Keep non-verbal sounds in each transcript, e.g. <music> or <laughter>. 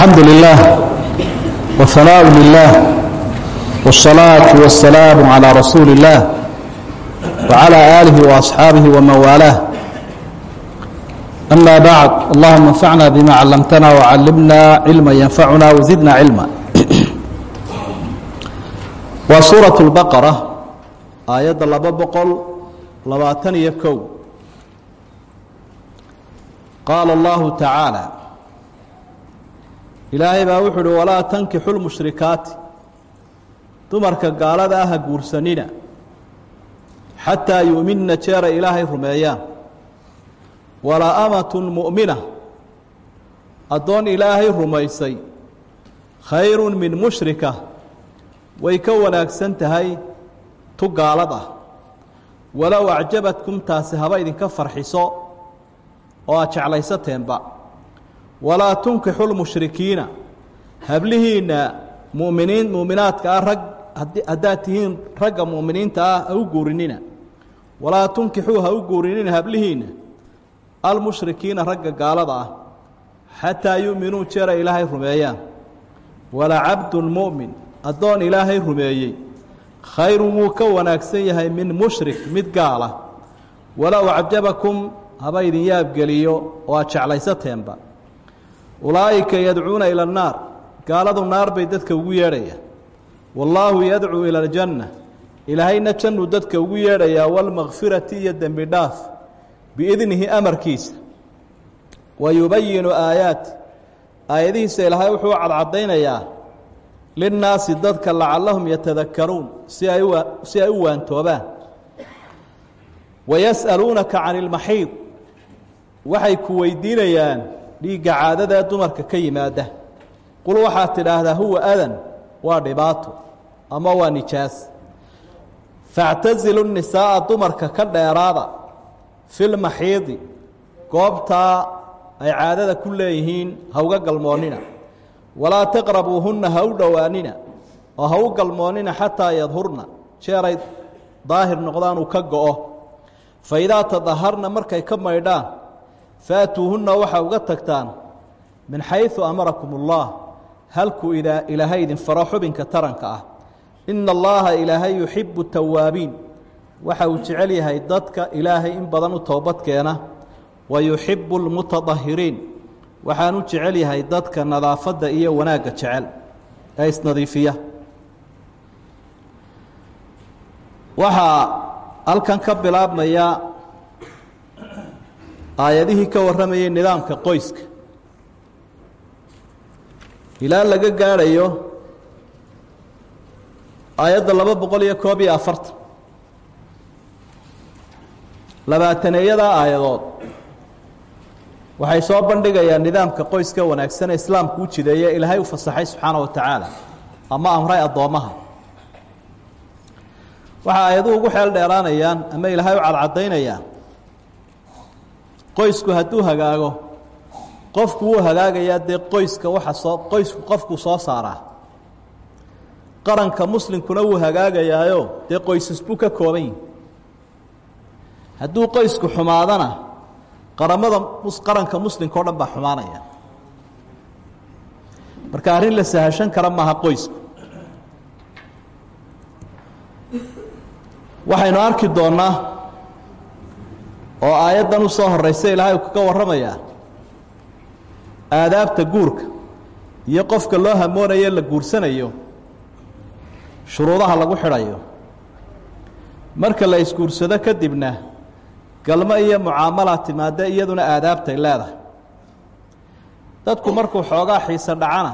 الحمد لله وثناء لله والصلاة والسلام على رسول الله وعلى آله وأصحابه ومن والاه أما بعد اللهم انفعنا بما علمتنا وعلمنا علما ينفعنا وزدنا علما وسورة البقرة آية لaba بqل labaatan iyo kow qaala الlahu taعaalى ilaahay baa wuxu uhi walaa tankixu lmushrikaati dumarka gaalada ah ha guursanina xataa yu'minna jeera ilaahay rumeeyaan walaa amatun mu'mina addoon ilaahay rumaysay khayru min mushrika way ka wanaagsan tahay tu gaalad ah walow acjabadkum taasi haba idinka farxiso oo aad jeclaysateenba walaa tunkixu lmushrikiina. Hablihiinna muminiin muminaadka ah rag haddaad tihiin ragga mu'miniinta ah ha u guurinina. Walaa tunkixuu ha u guurinina hablihiinna. Almushrikiina ragga gaalada ah xataa yu'minuu jeera ilaahay rumeeyaan. Wala cabdun mu'min addoon ilaahay rumeeyey. Khayrun wuu ka wanaagsan yahay min mushrik mid gaala. Walow acjabakum haba idin yaabgeliyo oo aad jeclaysateenba ulaa'ika yadcuuna ila annaar gaaladu naar bay dadka ugu yeedhayaan wallaahu yadcuu ila aljanna. Ilaahayna jannuu dadka ugu yeedhayaa walmakfirati iyo dembi dhaaf. Biidnihi amarkiisa. Wa yubayinu aayaati aayadihiisa ilaahay wuxuu cadcadaynayaa linnaasi dadka lacallahum yatadakaruun si ay u si ay u waantoobaan. Wayas'aluunaka can ilmaxiid waxay ku weydiinayaan dhiigga caadadaee dumarka ka yimaada. Qul waxaad tidhaahdaa huwa adan waa dhibaato ama waa nijaas. Factasilu nisaa'a dumarka ka dheeraada filmaxiidi goobtaa ay caadada ku leeyihiin ha uga galmoonnina walaa taqrabuuhunna ha u dhowaanina oo ha u galmoonnina xataa yadhurna jeeray daahir noqdaan uu ka go'o. Fa idaa tadaharna markay ka maydhaan faatuuhunna waxaa uga tagtaan min xaysu amarakum ullah halkuu ilaahay idin faro xubinka taranka ah. Ina allaha ilaahay yuxibu tawaabiin. Waxa uu jecel yahay dadka ilaahay in badan u toobadkeena wa yuxibu lmutadahiriin waxaan u jecel yahay dadka nadaafadda iyo wanaagga jecel ee isnadiifiya. Waxaa halkan ka bilaabmaya aayadihii ka warramayay nidaamka qoyska. Ilaa laga gaadhayo aayadda laba boqol iyo koob iyo afartan labaataneeyadaa aayadood. Waxay soo bandhigayaan nidaamka qoyska wanaagsan ee islaamku u jideeye ilaahay u fasaxay subxaana wa tacaala ama amray addoommaha waxa aayaduhu ugu xeel dheeraanayaan ama ilaahay u cadcadaynayaan qoysku hadduu hagaago qofku wuu hagaagayaa dee qoyska waxa soo qoysku qofkuu soo saaraa. Qaranka muslimkuna wuu hagaagayaayo dee qoysas ka kooban yihi hadduu qoysku xumaadana qaramada qaranka muslimka o dhan baa xumaanaya. Marka arrin la sahashan kara maaha qoysku. Waxaynu arki doonnaa oo aayaddan u soo horeysa ilaahay uu kaga warramayaa aadaabta guurka iyo qofka loo hamoonayo la guursanayo shuruudaha lagu xidhayo. Marka la isguursado kadibna galmo iyo mucaamala timaada iyaduna aadaabtay leedahay. Dadku markuu xoogaa xiise dhacana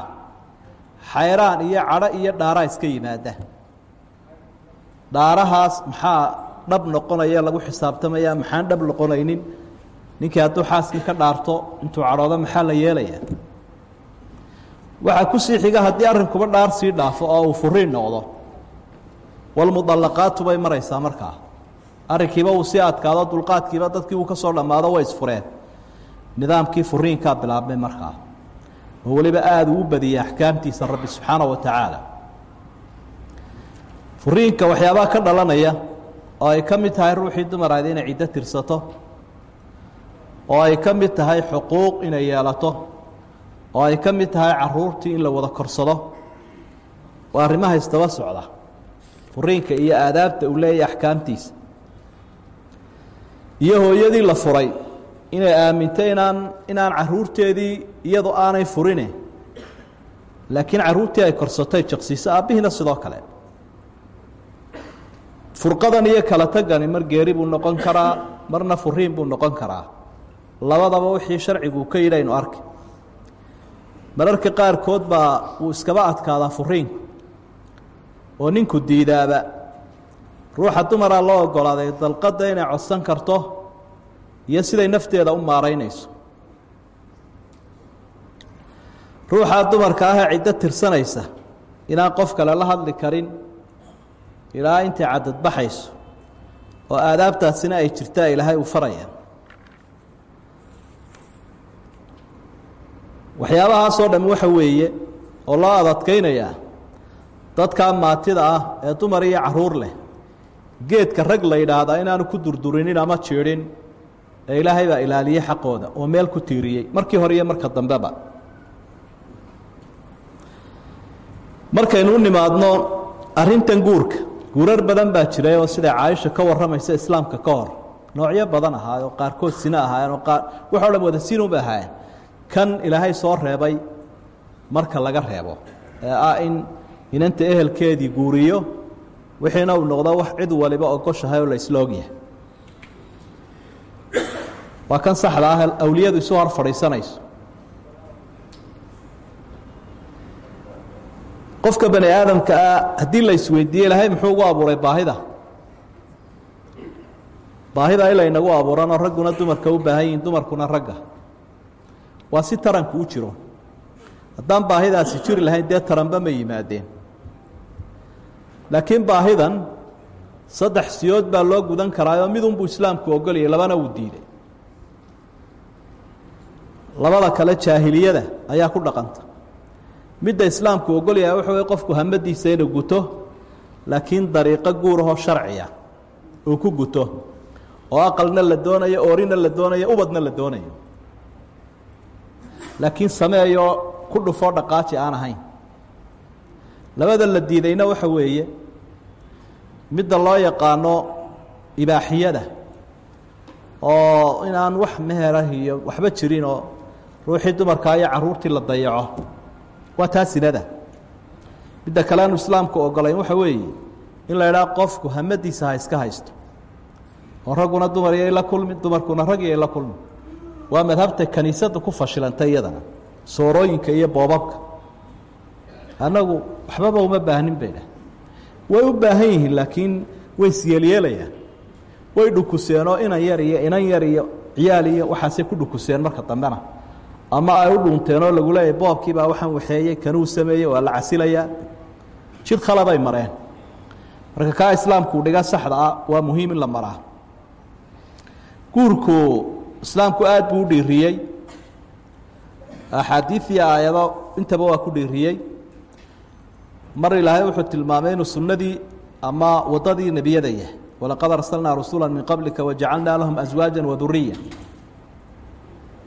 xayraan iyo cadho iyo dhaaraa iska yimaada. Dhaarahaas maxaa dhab noqonaya lagu xisaabtamaya maxaan dhab noqonaynin? Ninkii hadduu xaaskii ka dhaarto intuu cadhoodo maxaa la yeelayaa? Waxaa ku sii xiga haddii arrinkuba dhaar sii dhaafo oo uu furiin noqdo. Walmudallaqaatu bay maraysaa markaa. Arrinkiiba uu sii adkaado dulqaadkiiba dadkii uu ka soo dhammaado way isfureen. Nidaamkii furiinkaa bilaabmay markaa. Oo weliba aada uu u badiyey axkaamtiisa rabbi subxaana wa tacaala. Furiinka waxyaabaha ka dhalanaya oo ay ka mid tahay ruuxii dumaraadi inay ciddo tirsato oo ay ka mid tahay xuquuq inay yeelato oo ay ka mid tahay caruurtii in la wada korsado waa arrimaha istaba socda. Furiinka iyo aadaabta uu leeyahy axkaamtiisa. Iyo hooyadii la furay inay aamintay inaan inaan caruurteedii iyadu aanay furine. Laakiin caruurtii ay korsatay jaqsiiso aabbihiina sidoo kale furqadan iyo kala tagani mar geeri buu noqon karaa marna furiin buu noqon karaa. Labadaba wixii sharcigu ka yidhi aynu arki. Mararka qaarkood baa wuu iskaba adkaadaa furiinku oo ninku diidaaba. Ruuxa dumaraa loo ogolaaday dalqadda inay codsan karto iyo siday nafteeda u maaraynayso. Ruuxaa dumarka ahee ciddo tirsanaysa inaan qof kale la hadli karin ilaa intay cadadbaxayso oo aadaabtaasina ay jirtaa ilaahay uu faraya waxyaabahaasoo dham waxa weeye oo loo adadkaynayaa dadkaa maatida ah ee dumar iyo carruur leh geedka rag la yidhaahdaa inaanu ku durdurinin ama jiidhin ee ilaahay baa ilaaliyey xaqooda oo meel ku tiiriyey markii hore iyo marka dambeba. Markaynu u nimaadno arrintan guurka guurar badan baa jiray oo siday caaisha ka warramaysa islaamka ka hor. Noocyo badan ahaa oo qaarkood sina ahaayeen oo qaar waxao dhan wada sinunba ahaayeen. Kan ilaahay soo reebay marka laga reebo. Ee ah in inanta ehelkeedii guuriyo wixiina uu noqdo wax cid waliba ogoshahay oo la isla ogyahay waa kan saxda ah awliyadu isu hor fadhiisanayso qofka bani aadamka ah haddii la isweydiiye ilaahay muxuu ugu abuuray baahida? Baahida ila inagu abuuranoo ragguna dumarka u baahan yihiin dumarkuna ragga. Waa si taranku u jiro. Haddaan baahidaasi jiri lahayn dee taranba ma yimaadeen. Laakiin baahidan saddex siyood baa loo gudan karaayoo midunbuu islaamku ogolayay labana wuu diiday labada kale jaahiliyada ayaa ku dhaqanta midda islaamku ogolyaha waxa wey qofku hamadiisa inuu guto laakiin dariiqo guurahoo sharciya uu ku guto oo aqalna la doonayo oorina la doonayo ubadna la doonayo. Laakiin sameeyo ku dhufoo dhaqaaji aan ahayn. Labada la diidayna waxa weeye midda loo yaqaano ibaaxiyada oo inaan wax meherah iyo waxba jirin oo ruuxii dumarkaa iyo caruurtii la dayaco waa taa sinada midda kale aanu islaamku ogolayn waxa weeye in la idhaha qofku hamadiisa ha iska haysto. Oo ragguna dumar iyo la kulmi dumarkuna rag iyo la kulmi. Waa madhabta kaniisadda ku fashilantay iyadana soorooyinka iyo boobabka. Annagu waxbaba uma baahnin bay dhah way u baahan yihiin laakiin way isyeelyeelayaan way dhukuseenoo inan yar iyo inan yar iyo ciyaal iyo waxaasay ku dhukuseen marka dambena ama ay u dhuunteenoo lagu leeyahy boobkii baa waxaan waxeeyey kanuu sameeyey waa la casilayaa jid khaladay mareen. Marka kaa islaamku dhiga saxda ah waa muhiim in la maraa. Guurku islaamku aad buu u dhiiriyey axaadiid iyo aayado intaba waa ku dhiiriyey mar ilaahay wuxuu tilmaamay inuu sunnadii ama waddadii nebiyada yahay. Walaqad arsalnaa rasula min qablika wajacalnaa lahum aswaaja waduriya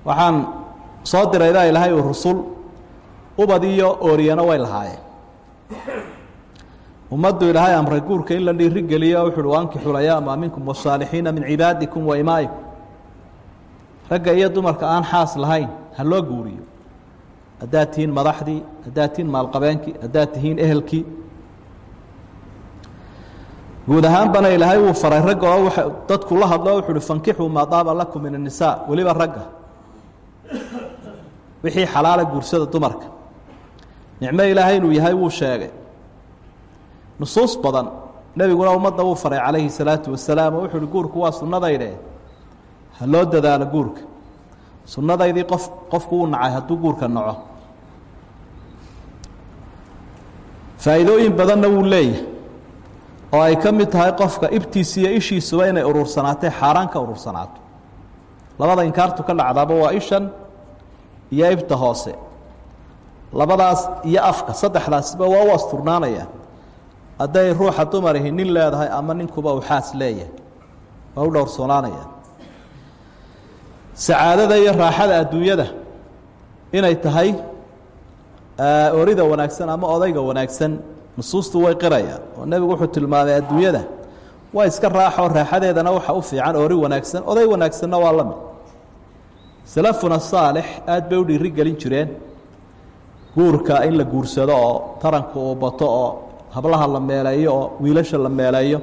waxaan soo diray baa ilaahay uu rusul ubad iyo ooriyana way lahaayeen. Ummaddu ilaahay amray guurka in la dhiiri geliyo wuxu uhi wankixu layaama minkum wasaalixiina min cibaadikum wa imaa'ikum. Ragga iyo dumarka aan xaas lahayn ha loo guuriyo. Haddaad tihiin madaxdii haddaad tihiin maalqabeenkii haddaad tihiin ehelkii. Guud ahaanbana ilaahay wuu faray. Ragga oo dadku la hadlo wuxu uhi fankixuu maa daaba lakum min الnisaa weliba ragga wixii xalaala guursada dumarka. Nicmo ilaahay inuu yahay wuu sheegay. Nusuus badan nebiguna ummadda wuu faray calayhi salaatu wasalaam oo wuxuu uhi guurku waa sunnadayde. Ha loo dadaalo guurka. Sunnadaydii qof qofku wuu nacay hadduu guurka naco. Faa'iidooyin badanna wuu leeyahay oo ay ka mid tahay qofka ibtiisi iyo ishiisuba inay urursanaato xaaraanka urursanaato. Labada inkaartu ka dhacdaaba waa ishan iyo ibta hoose labadaas iyo afka saddexdaasba waa u asturnaanaya hadday ruuxa dumarihi nin leedahay ama ninkuba uu xaas leeyahay waa u dhowrsoonaanaya sacaadada iyo raaxada adduunyada inay tahay orida wanaagsan ama odayga wanaagsan nusuustu way qirayaan. Oo nebigu wuxuu tilmaamay adduunyada waa iska raaxo raaxadeedana waxa u fiican ori wanaagsan oday wanaagsanna waa la mid salafuna saalix aad bay u dhiiri gelin jireen. Guurka in la guursado oo taranka uu bato oo hablaha la meeleeyo oo wiilasha la meeleeyo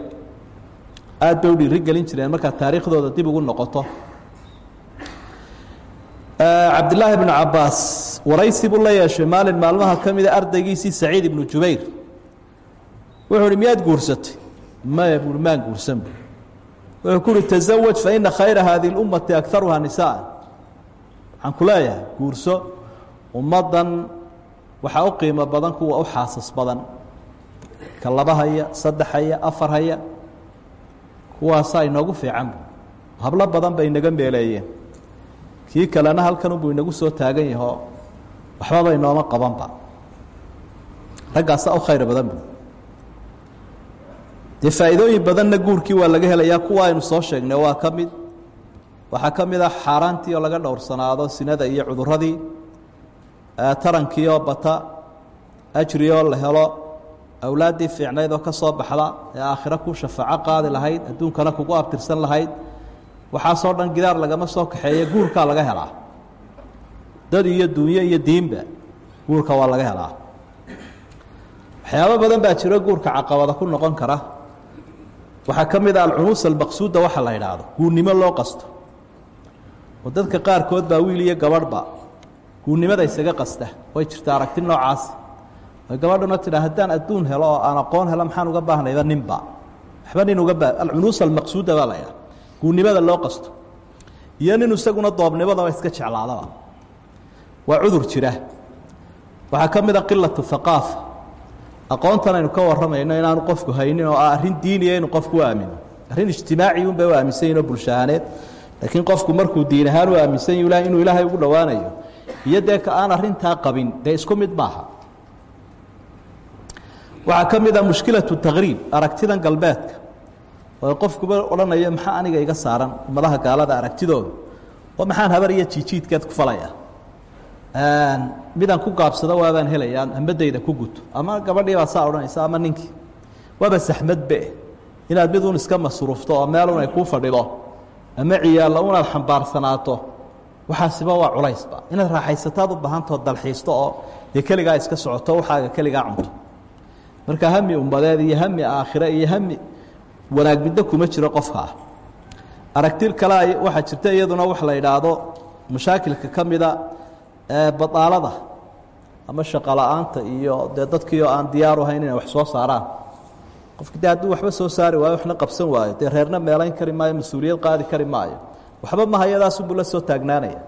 aad bay u dhiiri gelin jireen markaad taariikhdooda dib ugu noqoto. Cabdillaahi bnu cabaas waraysi buu la yeeshay maalin maalmaha ka mida ardaygiisii saciid ibnu jubayr. Wuxuu uhi miyaad guursatay? Maya buui maan guursan bu wuxuu ku uhi tasawaj fa ina khayra haadihi اlummati akaruhaa nisaءa waxaan ku leeyahay guurso ummaddan waxaa u qiimo badan kuwa u xaasas badan. Ka laba haya saddex haya afar haya kuwaasaa inoogu fiican bu hablo badan bay inaga meeleeyeen. Kii kalena halkanubuu inagu soo taagan yahoo waxbaba inooma qabanba. Raggaasaa u khayr badan bu dee faa'iidooyin badanna guurkii waa laga helayaa kuwa aynu soo sheegnay waa ka mid waxaa ka mid ah xaaraantii oo laga dhowrsanaado sinada iyo cuduradii tarankii oo bata ajri oo la helo awlaaddii fiicnayd oo ka soo baxda ee aakhiro ku shafaaco qaadi lahayd adduunkana kugu abtirsan lahayd waxaasoo dhan gidaar lagama soo kaxeeye guurkaa laga helaa. Dad iyo dunyo iyo diinba guurka waa laga helaa. Waxyaabo badan baa jiro guurka caqabada ku noqon kara. Waxaa ka mid a alcunuus almaqsuuda waxa la idhaahdo guurnimo loo qasto oo dadka qaarkood baa wiil iyo gabadhba guurnimada isaga qasta way jirta aragti noocaasi oy gabadhuna tidha haddaan adduun helo oo aan aqoon helo maxaan uga baahnayba ninba? Waxba nin uga baa alcunuus almaqsuuda baa la idhaha guurnimada loo qasto. Iyo nin isaguna doobnimadaba iska jeclaadaba waa cudur jira. Waxaa ka mid a qilatu haqaafa aqoontan aynu ka warramayno inaanu qofku haynin oo ah arrin diiniya inuu qofku u aamino arrin ijtimaaci un bay u aaminsan yihiin oo bulshahaaneed laakiin qofku markuu diin ahaan u aaminsan yahi inuu ilaahay ugu dhowaanayo iyo ka aan arrintaa qabin dee isku mid maaha. Waxaa ka a mushkilatu taqriib aragtidan galbeedka. Oo qofkuba odhanaya maxaa aniga iga saaran ummadaha gaalada aragtidooda oo maxaan habar iyo jiijiidkeed ku falaya? Midaan ku gaabsado waabaan helaya hamadayda ku guto. Ama gabadhii baa saa odhanaysa ama ninkii waaba saxmadbe inaad mid un iska masruufto oo meel un ay kuu fadhido ama ciyaalla unaad xambaarsanaato. Waxaasiba waa culaysba inaad raaxaysataad u baahantao dalxiisto oo dee keligaa iska socoto waxaaga keligaa cunto. Marka hami ummadeed iyo hami aakhire iyo hami wanaag middo kuma jiro qofka ah. Aragti kale waxaa jirta iyaduna wax la idhaahdo mashaakilka ka mida badaalada ama shaqo la'aanta iyo dee dadkii oo aan diyaaru ahayn inay wax soo saaraan qofki de hadduu waxba soo saari waayo waxna qabsan waayo. Dee reerna meelayn kari maayo mas'uuliyad qaadi kari maayo. Waxba mahayadaasubuu la soo taagnaanaya.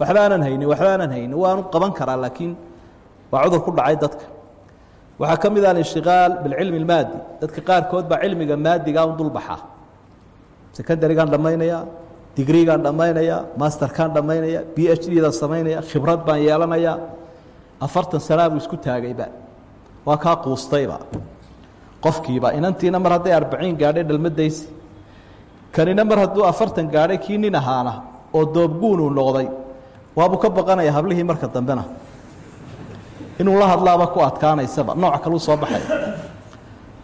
Waxba aanan haynin waxba aanan haynin waanu qaban karaa laakiin waa cudur ku dhacay dadka. Waxaa ka mid ah alinshiqaal bilcilmi اlmaadi dadka qaarkood baa cilmiga maadiga un dulbaxa. Secondarigaan dhammaynaya digrigaan dhammaynaya masterkaan dhammaynaya b h d dan samaynaya khibrad baan yeelanaya afartan sanaa buu isku taagayba waa kaa quustayba qofkiiba inantiina mar hadday arbaciin gaadhay dhalmadaysi. Kanina mar hadduu afartan gaadhay kii nin ahaana oo doobguunuu noqday waabuu ka baqanaya hablihii marka dambena. Inuu la hadlaaba ku adkaanaysaba nooc kaluu soo baxay.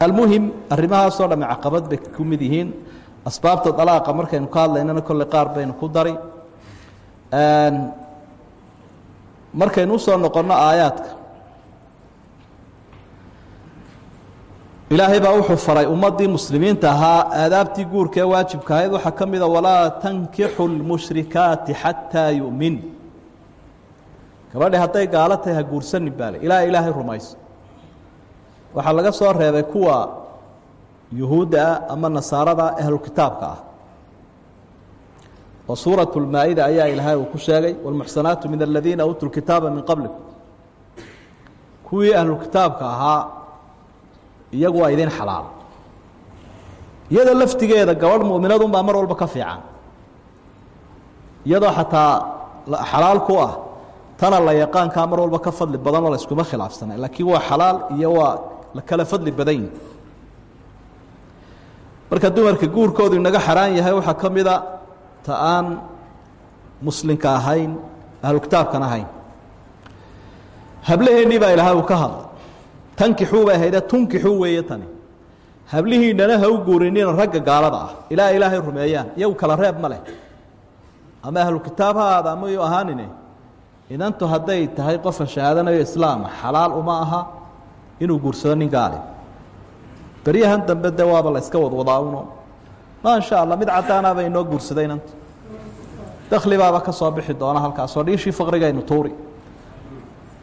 Almuhim arrimahaasoo dhamme caqabad bay ku mid yihiin. Asbaabta dalaaqa markaynu ka hadlaynana kolley qaar baynu ku dari. Markaynu u soo noqonno aayaadka ilaahay baa wuxuu faray ummaddii muslimiinta ahaa aadaabtii guurka ee waajibka ahayd waxaa ka mida walaa tankixu lmushrikaati xataa yu'min gabadhi hadday gaalo tahay ha guursanin baale ilaa ilaahay rumayso waxaa laga soo reebay kuwa yuhuudda ah ama nasaarada ahlukitaabka ah oo suuraة اlmaa-ida ayaa ilaahay uu ku sheegay wاlmuxsanaatu min aladiina uutuu kitaaba min qablikum kuwii ahlukitaabka ahaa iyagu waa idin xalaal. Iyada laftigeeda gabadh mu'minadunbaa mar walba ka fiican. Iyadoo xataa xalaal ku ah tana la yaqaankaa mar walba ka fadli badanoo la iskuma laakiin waa xalaal iyo waa la kala fadli badan yihi marka dumarka guurkoodu inaga xaraan yahay waxaa ka mida ta aan muslimka ahayn ahlu ahayn. Hablaheennii baa ilaahay uu ka hadlay tankixuu bay ahaydee tunkixuu weeye tani. Hablihiinana ha u guurinina ragga gaalada ah. Ilaa ilaahay rumeeyaan iyagu kala reeb ma leh. Ama ahlu kitaab ha aada ama yu ahaanine inantu hadday tahay qofa shahaadanayo islaama xalaal uma aha inuu guursado nin gaali beryahan dambe de waaba la iska wadwadaa uno maa sha allah mid caddaanaaba inoo guursaday inantu. Dakli baaba ka soo bixi doona halkaasoo dhiishii faqrigaynu tuuri.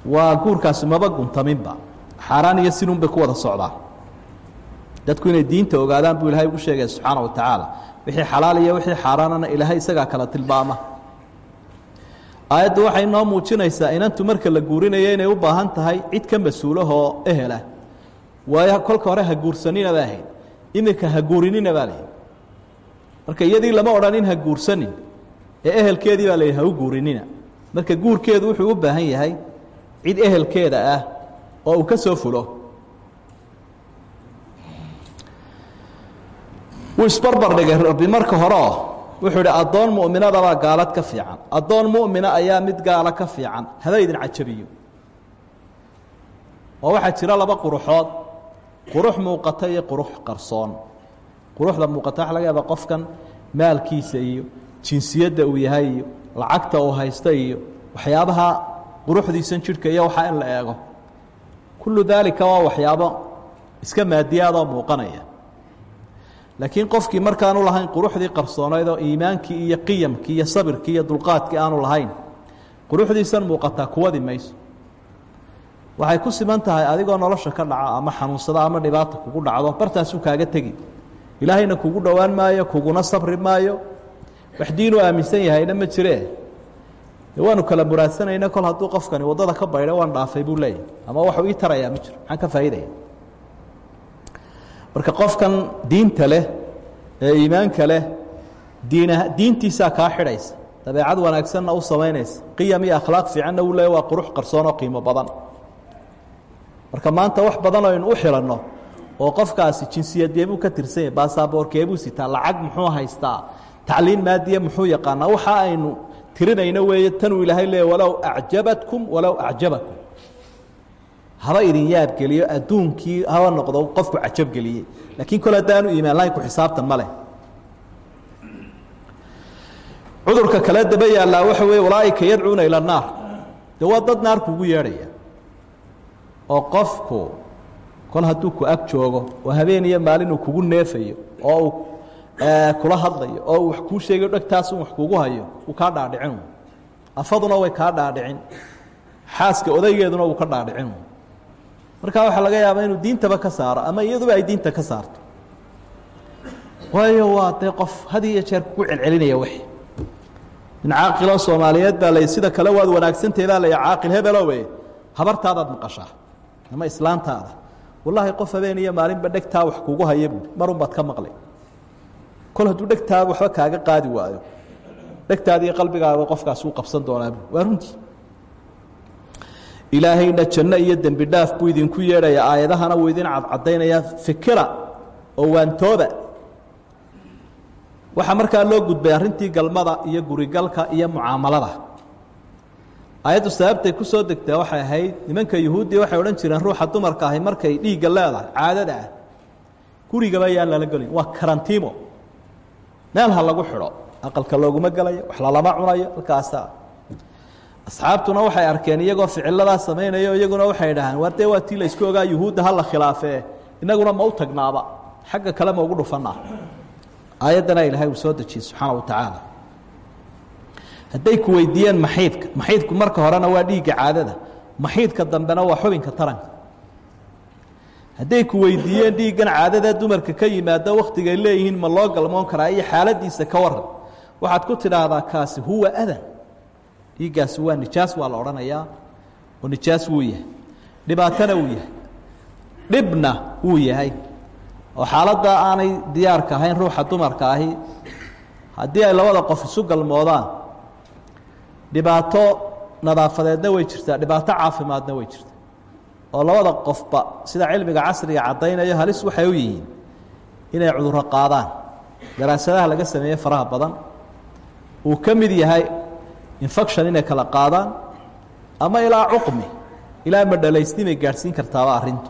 Waa guurkaasi maba guntaminba xaaraan iyo sinun bay ku wada socdaa. Dadku inay diinta ogaadaan buu ilaahay ugu sheegaya subxaana wa tacaala wixii xalaal iyo wixii xaaraanana ilaahay isagaa kala tilmaama. Aayaddu waxay noo muujinaysaa inantu marka la guurinayo inay u baahan tahay cid ka mas'uulahoo ehela waayo kolka hore ha guursanina baa ahayd iminka ha guurinina baa layihi marka iyadii lama odhanin ha guursanin ee ehelkeedii baa layihi ha u guurinina. Marka guurkeedu wuxuu u baahan yahay cid ehelkeeda ah oo uu ka soo fulo. Wuu isbarbar dhigay rabbi. Marka horeoo wuxuu idhi addoon mu'minadabaa gaalad ka fiican. Addoon mu'mina ayaa mid gaala ka fiican. Haba idin cajabiyo oo waxaa jira laba quruxood. Qurux muuqata iyo qurux qarsoon. Quruxda muuqata waxa laga yaaba qofkan maalkiisa iyo jinsiyadda uu yahay iyo lacagta uu haysta iyo waxyaabaha quruxdiisan jidhka iyo waxaa in la eego kullu daalika waa waxyaabo iska maadiyaadoo muuqanaya. Laakiin qofkii markaanu lahayn quruxdii qarsoonayd oo iimaankii iyo qiyamkii iyo sabirkii iyo dulqaadkii aanu lahayn quruxdiisan muuqataa kuwadi mayso. Waxay ku siman tahay adigoo nolosha ka dhaca ama xanuunsada ama dhibaata kugu dhacdo bartaasuu kaaga tegi. Ilaahayna kugu dhowaan maayo kuguna sabri maayo. Wax diinuu aaminsan yahayna ma jiree waanu kala muraadsanayna kol hadduu qofkani waddada ka baydho waan dhaafay buu leeyahy ama waxuu ii tarayaa ma jiro. Maxaan ka faa'iidaya marka qofkan diinta leh ee iimaanka leh diina diintiisaa kaa xidhaysa dabeecad wanaagsanna u samaynaysa qiyam iyo akhlaaq fiicanna uu leeya waa qurux qarsoon oo qiimo badan. Marka maanta wax badan aynu u xilanno oo qofkaasi jinsiyadeebuu ka tirsan yahay baasaboorkeebuu sitaa lacag muxuu haystaa tacliin maadiya muxuu yaqaanaa waxa aynu tirinayna weeye tanuu ilaahay leey walow acjabatkum walow acjabakum. Haba idin yaabgeliyo adduunkii haba noqdo qofku cajabgeliyey laakiin kol haddaanu iimaan lahayn ku xisaabtan ma leh. Cudurka kale daba yaallaa waxa weeye walaaika yadcuuna ila naar. Dee waa dad naar kuugu yeedhaya. Oo qofku kol hadduu ku ag joogo oo habeen iyo maalin uu kugu neefayo oo kula hadlayo oo wax kuu sheegayo dhegtaas un wax kugu hayo uu kaa dhaadhicin. Afaduna way kaa dhaadhicin. Xaaska odaygeeduna uu ka dhaadhicin. Markaa waxaa laga yaabaa inuu diintaba ka saaro ama iyaduba ay diinta ka saarto. Waayo waa dee qof had iyo jeer kugu celcelinaya wix min caaqiloo soomaaliyeed baa lay sida kale waad wanaagsantahe baa lay caaqil hebelowe habartaadaad maqashaa ama islaantaada. Wallaahi qof habeen iyo maalinba dhegtaa wax kugu haya buui marun baad ka maqlay kol hadduu dhegtaada waxba kaaga qaadi waayo. Dhegtaada iyo qalbigaaba qofkaas uu qabsan doonaa bui waa runtii. Ilaahayna janno iyo dembi dhaaf buu idinku yeedhaya aayadahana wuu idin cadcadaynayaa fikira oo waantooba waxaa markaa loo gudbay arrintii galmada iyo gurigalka iyo mucaamalada. Aayaddu sababtay ku soo degtaa waxay ahayd nimanka yuhuuddii waxay odhan jireen ruuxa dumarka ahi markay dhiigga leedahay caadada ah gurigaba yaan lala gelin waa karantiimo meel ha lagu xidho. Aqalka looguma gelayo wax lalama cunayo halkaasa. Asxaabtuna waxay arkeen iyagoo ficiladaa samaynayo iyaguna waxay dhahaan war dee waa tii laysku ogaa yuhuudda ha la khilaafee. Inaguna ma u tagnaaba. Xagga kale ma ugu dhufanaa. Aayaddana ilaahay uu soo dejiyey subxaana wa tacaala. Hadday ku weydiiyeen maxiidka maxiidku marka horena waa dhiigga caadada. Maxiidka dambena waa xubinka taranka hadday ku weydiiyeen dhiiggan caadada dumarka ka yimaado wakhtigay leeyihiin ma loo galmoon karaa iyo xaaladiisa ka waran waxaad ku tidhaahdaa kaasi huwa adan. Dhiiggaasi waa nijaas waa la odhanayaa oo nijaas wuu yahay. Dhibaatona wuu yahay. Dhibna wuu yahay. Oo xaaladda aanay diyaarka ahayn ruuxa dumarka ahi haddii ay labada qof isu galmoodaan dhibaato nadaafadeedna way jirtaa dhibaato caafimaadna way jirtaa oo labada qofba sida cilmiga casriga caddaynayo halis waxay u yihiin inay cudurro qaadaan. Daraasadaha laga sameeye faraha badan uu ka mid yahay infection inay kala qaadaan ama ilaa cuqmi ilaa madhalaysnimay gaadhsiin kartaaba arrintu.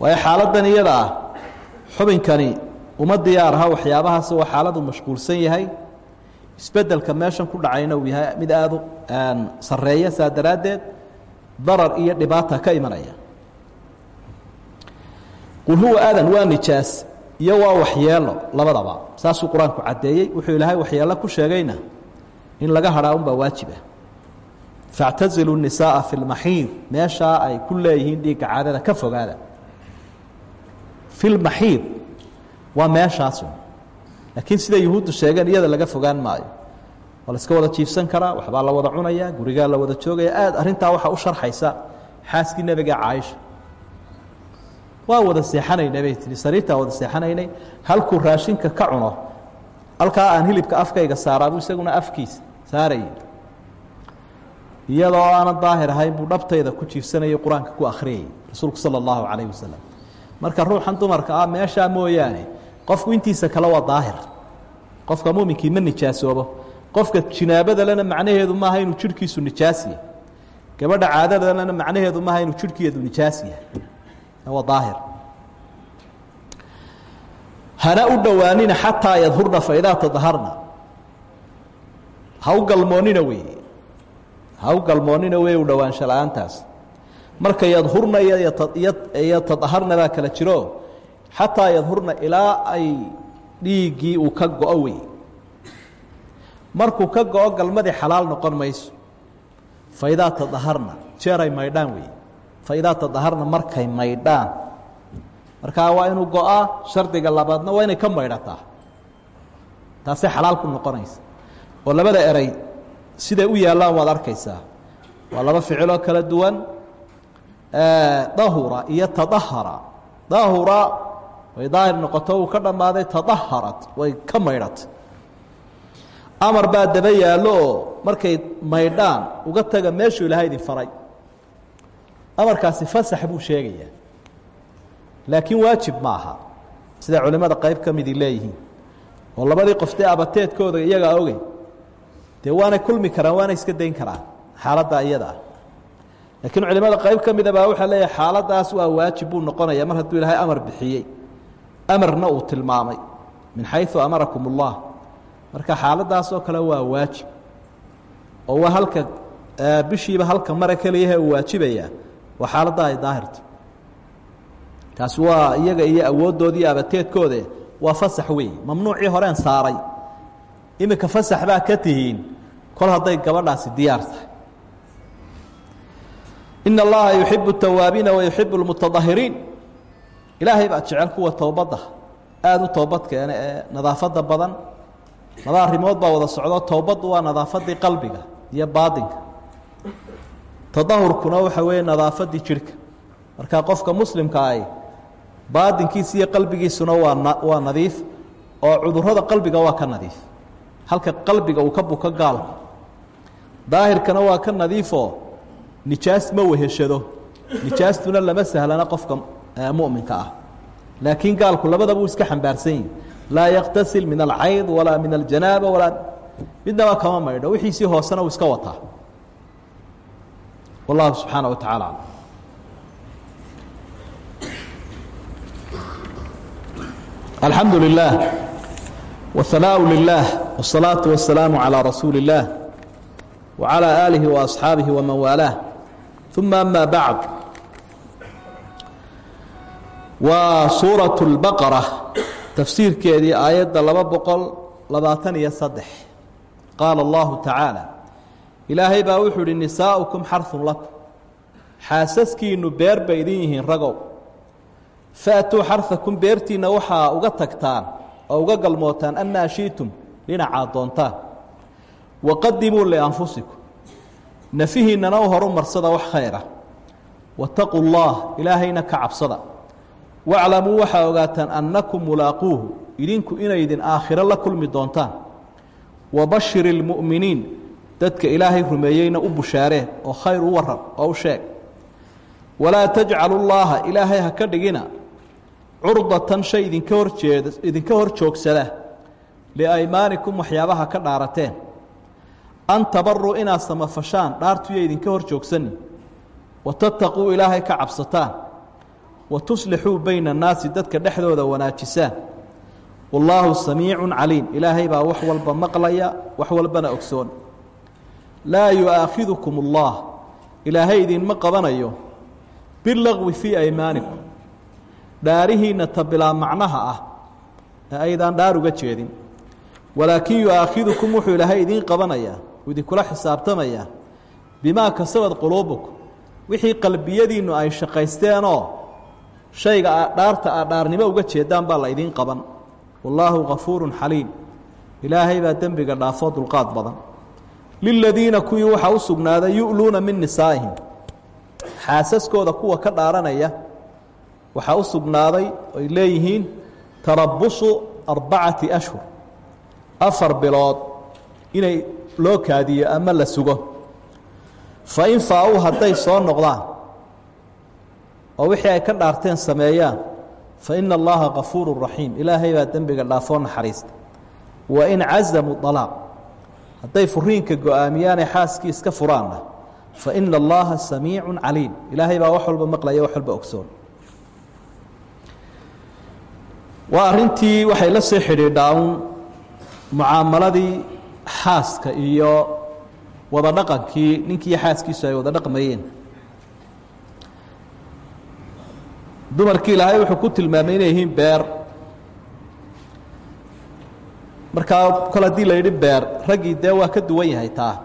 Waayo xaaladdan iyada ah xubinkani uma diyaar aha waxyaabahaas waa xaaladu mashquulsan yahay. Isbeddelka meeshan ku dhacayna uu yahay mid aada sarreeya saa daraaddeed darar iyo dhibaata ka imanaya. Qul huwa aadan waa nijaas iyo waa waxyeelo labadaba. Saasuu qur'aanku caddeeyey. Wuxuu ilaahay waxyeelo ku sheegayna in laga hadhaa unbaa waajiba. Factazilu nisaaa fi lmaxiid meeshaa ay ku leeyihiin caadada ka fogaada. Fi lmaxiid waa meeshaasu laakiin sida yuhuuddu sheegeen iyada laga fogaan maayo waa la iska wada jiifsan karaa waxbaa la wada cunaya gurigaa la wada joogaya. Aad arrintaa waxaa u sharxaysa xaaskii nebiga caaisha. Waa wada seexanaynay bay tihi sariirtaa wada seexanaynay. Halkuu raashinka ka cuno halkaa aan hilibka afkayga saaraabuu isaguna afkiisa saarayay. Iyadoo aanan daahir ahayn buu dhabtayda ku jiifsanayay qur'aanka ku akhriyayay rasuulku sala allahu calayhi wasalam marka ruuxan dumarka ah meeshaa mooyaane qofku intiisa kale waa daahir. Qofka muuminkii ma nijaasoobo qofka jinaabadalena macnaheedu maaha inuu jidhkiisu nijaas yahay. Gabadha caadadalena macnaheedu maaha inuu jidhkeedu nijaas yahay. Waa daahir hana u dhowaanina xataa yadhurna faidaa tadaharna ha u galmoonina wey ha u galmoonina wey u dhowaansha la'aantaas marka yadhurna iyo tadaharna baa kala jiro. Xataa yadhurna ilaa ay dhiiggii uu ka go-o wey markuu ka go-o galmadii xalaal noqon mayso. Faidaa tadaharna jeeray maydhaan wey faidaa tadaharna markay maydhaan. Markaa waa inuu go'aa shardiga labaadna waa inay ka maydhataa. Taasay xalaal ku noqonaysa. Oo labada eray siday u yaallaan waad arkaysaa. Waa laba ficiloo kala duwan. Dahura iyo tadahara. Dahura way daahir noqoto uu ka dhammaaday tadaharat way ka maydhatay amar baa daba yaallo markay maydhaan uga taga meeshuu ilaahay idin faray. Amarkaasi fasax buu sheegayaa laakiin waajib ma aha. Sida culimmada qayb ka midii leeyihiin. Oo labadii qoftee abateedkooda iyagaa ogey dee waanay kulmi karaan waanay iska dayn karaan. Xaaladda iyada ah. Laakiin culimmada qayb ka mida baa waxaa leeyahay xaaladdaas waa waajib buu noqonaya mar hadduu ilaahay amar bixiyey amarna uu tilmaamay. Min xayu amarakum ullah marka xaaladdaas oo kale waa waajib. Oo waa halka bishiiba halka mara keliyahe uu waajibayaa waa xaaladda ay daahirta taasi waa iyaga iyo awooddoodii abateedkoode waa fasax weey mamnuucii horeen saaray. Iminka fasax baa ka tihiin. Kol hadday gabadhaasi diyaar tahay. Ina allaha yuxibu tawaabiina wayuxibu lmutadahiriin ilaahay baa jecel kuwa towbadda aada u toobad keene ee nadaafadda badan laba arrimood baa wada socdo towbaddu waa nadaafaddii qalbiga iyo baatinka tadahurkuna waxa weeye nadaafaddii jidhka marka qofka muslimka ahi baatinkiisa iyo qalbigiisuna waa waa nadiif oo cudurrada qalbiga waa ka nadiif. Halka qalbiga uu ka buko gaalku daahirkana waa ka nadiifoo nijaas ma weheshado. Nijaastuna lama sahlana qofka muminka ah. Laakiin gaalku labadaba uu iska xambaarsan yihi laa yaktasil min alcayd walaa min aljanaaba walaa midnaba kama maydho wixiisii hoosena uu iska wataa wallahu subxaana wa tacala aclam alxamdu lilah whanaaءu lilah wالsalaaةu wasalaamu calىa rasuuli اllah wعalى aalihi وaasxaabihi waman waalaah uma ama bacd waa suuraة اlbaqara tafsiirkeedii aayadda laba boqol labaatan iyo saddex. Qaala allahu tacaala ilaahay baa wuxuu uhi nisaa'ukum xarun lakum xaasaskiinnu beer bay idin yihiin ragow. Faatuu xarhakum beertiinna waxaa uga tagtaan oo uga galmootaan annaa shiitum dhinacaa doontaan. Waqadimuu lianfusikum nafihiinnana u horu marsada wax khayra. Wataquu llah ilaahayna ka cabsada waclamuu waxaa ogaataan annakum mulaaquuhu idinku inaydin aakhiro la kulmi doontaan. Wabashir ilmu'miniin dadka ilaahay rumeeyeyna u bushaaree oo khayr u waran oo u sheeg. Walaa tajcalu llaaha ilaahay ha ka dhigina curdatan shay idinka horjeeda idinka hor joogsada liaymaanikum waxyaabaha ka dhaarateen an tabaruu inaad samafashaan dhaartuyo idinka hor joogsanin. Wa tattaquu ilaahay ka cabsataan wa tuslixuu bayna annaasi dadka dhexdooda wanaajisaan wallaahu samiicu caliim. Ilaahay baa wax walba maqlaya wax walbana ogsoon. Laa yu'aakhidukum allah ilaahay idinma qabanayo. Bilagwi fii aymaanikum. Dhaarihiinna tabilaa macnaha ah. Ee aydaan dhaar uga jeedin. Walaakin yu'aakhidukum wuxuu ilaahay idiin qabanayaa uu idinkula xisaabtamayaa bimaa kasabad quluubukum. Wixii qalbiyadiinnu ay shaqaysteenoo shayga aa dhaarta aa dhaarnimo uga jeedaan baa la idiin qaban. Wallaahu gafuurun xaliim. Ilaahay baa dembiga dhaafoo dulqaad badan. Liladiina kuwii waxaa u sugnaaday yu'luuna min nisaa'ihim. Xaasaskooda kuwa ka dhaaranaya waxaa u sugnaaday ay leeyihiin tarabusu arbacati ashhur. Afar bilood inay loo kaadiyo ama la sugo. Fa in faa-uu hadday soo noqdaan oo wixii ay ka dhaarteen sameeyaan fa ina allaha gafuuru raxiim ilaahay baa dembiga dhaafoo naxariista. Wa in cazamuu alaaq hadday furiinka go'aamiyaanay xaaskii iska furaanna fa ina allaha samiicu caliim. Ilaahay baa wax walba maqlaya wax walba ogsoon. Waa arrintii waxay la sii xidhiidhaa un mucaamaladii xaaska iyo wada ninkiiyo xaaskiisu ay wada dhaqmayeen dumarkii ilaahay wuxuu ku tilmaamay inay yihiin beer. Markaa kol haddii la yidhi beer raggii dee waa ka duwan yahay taa.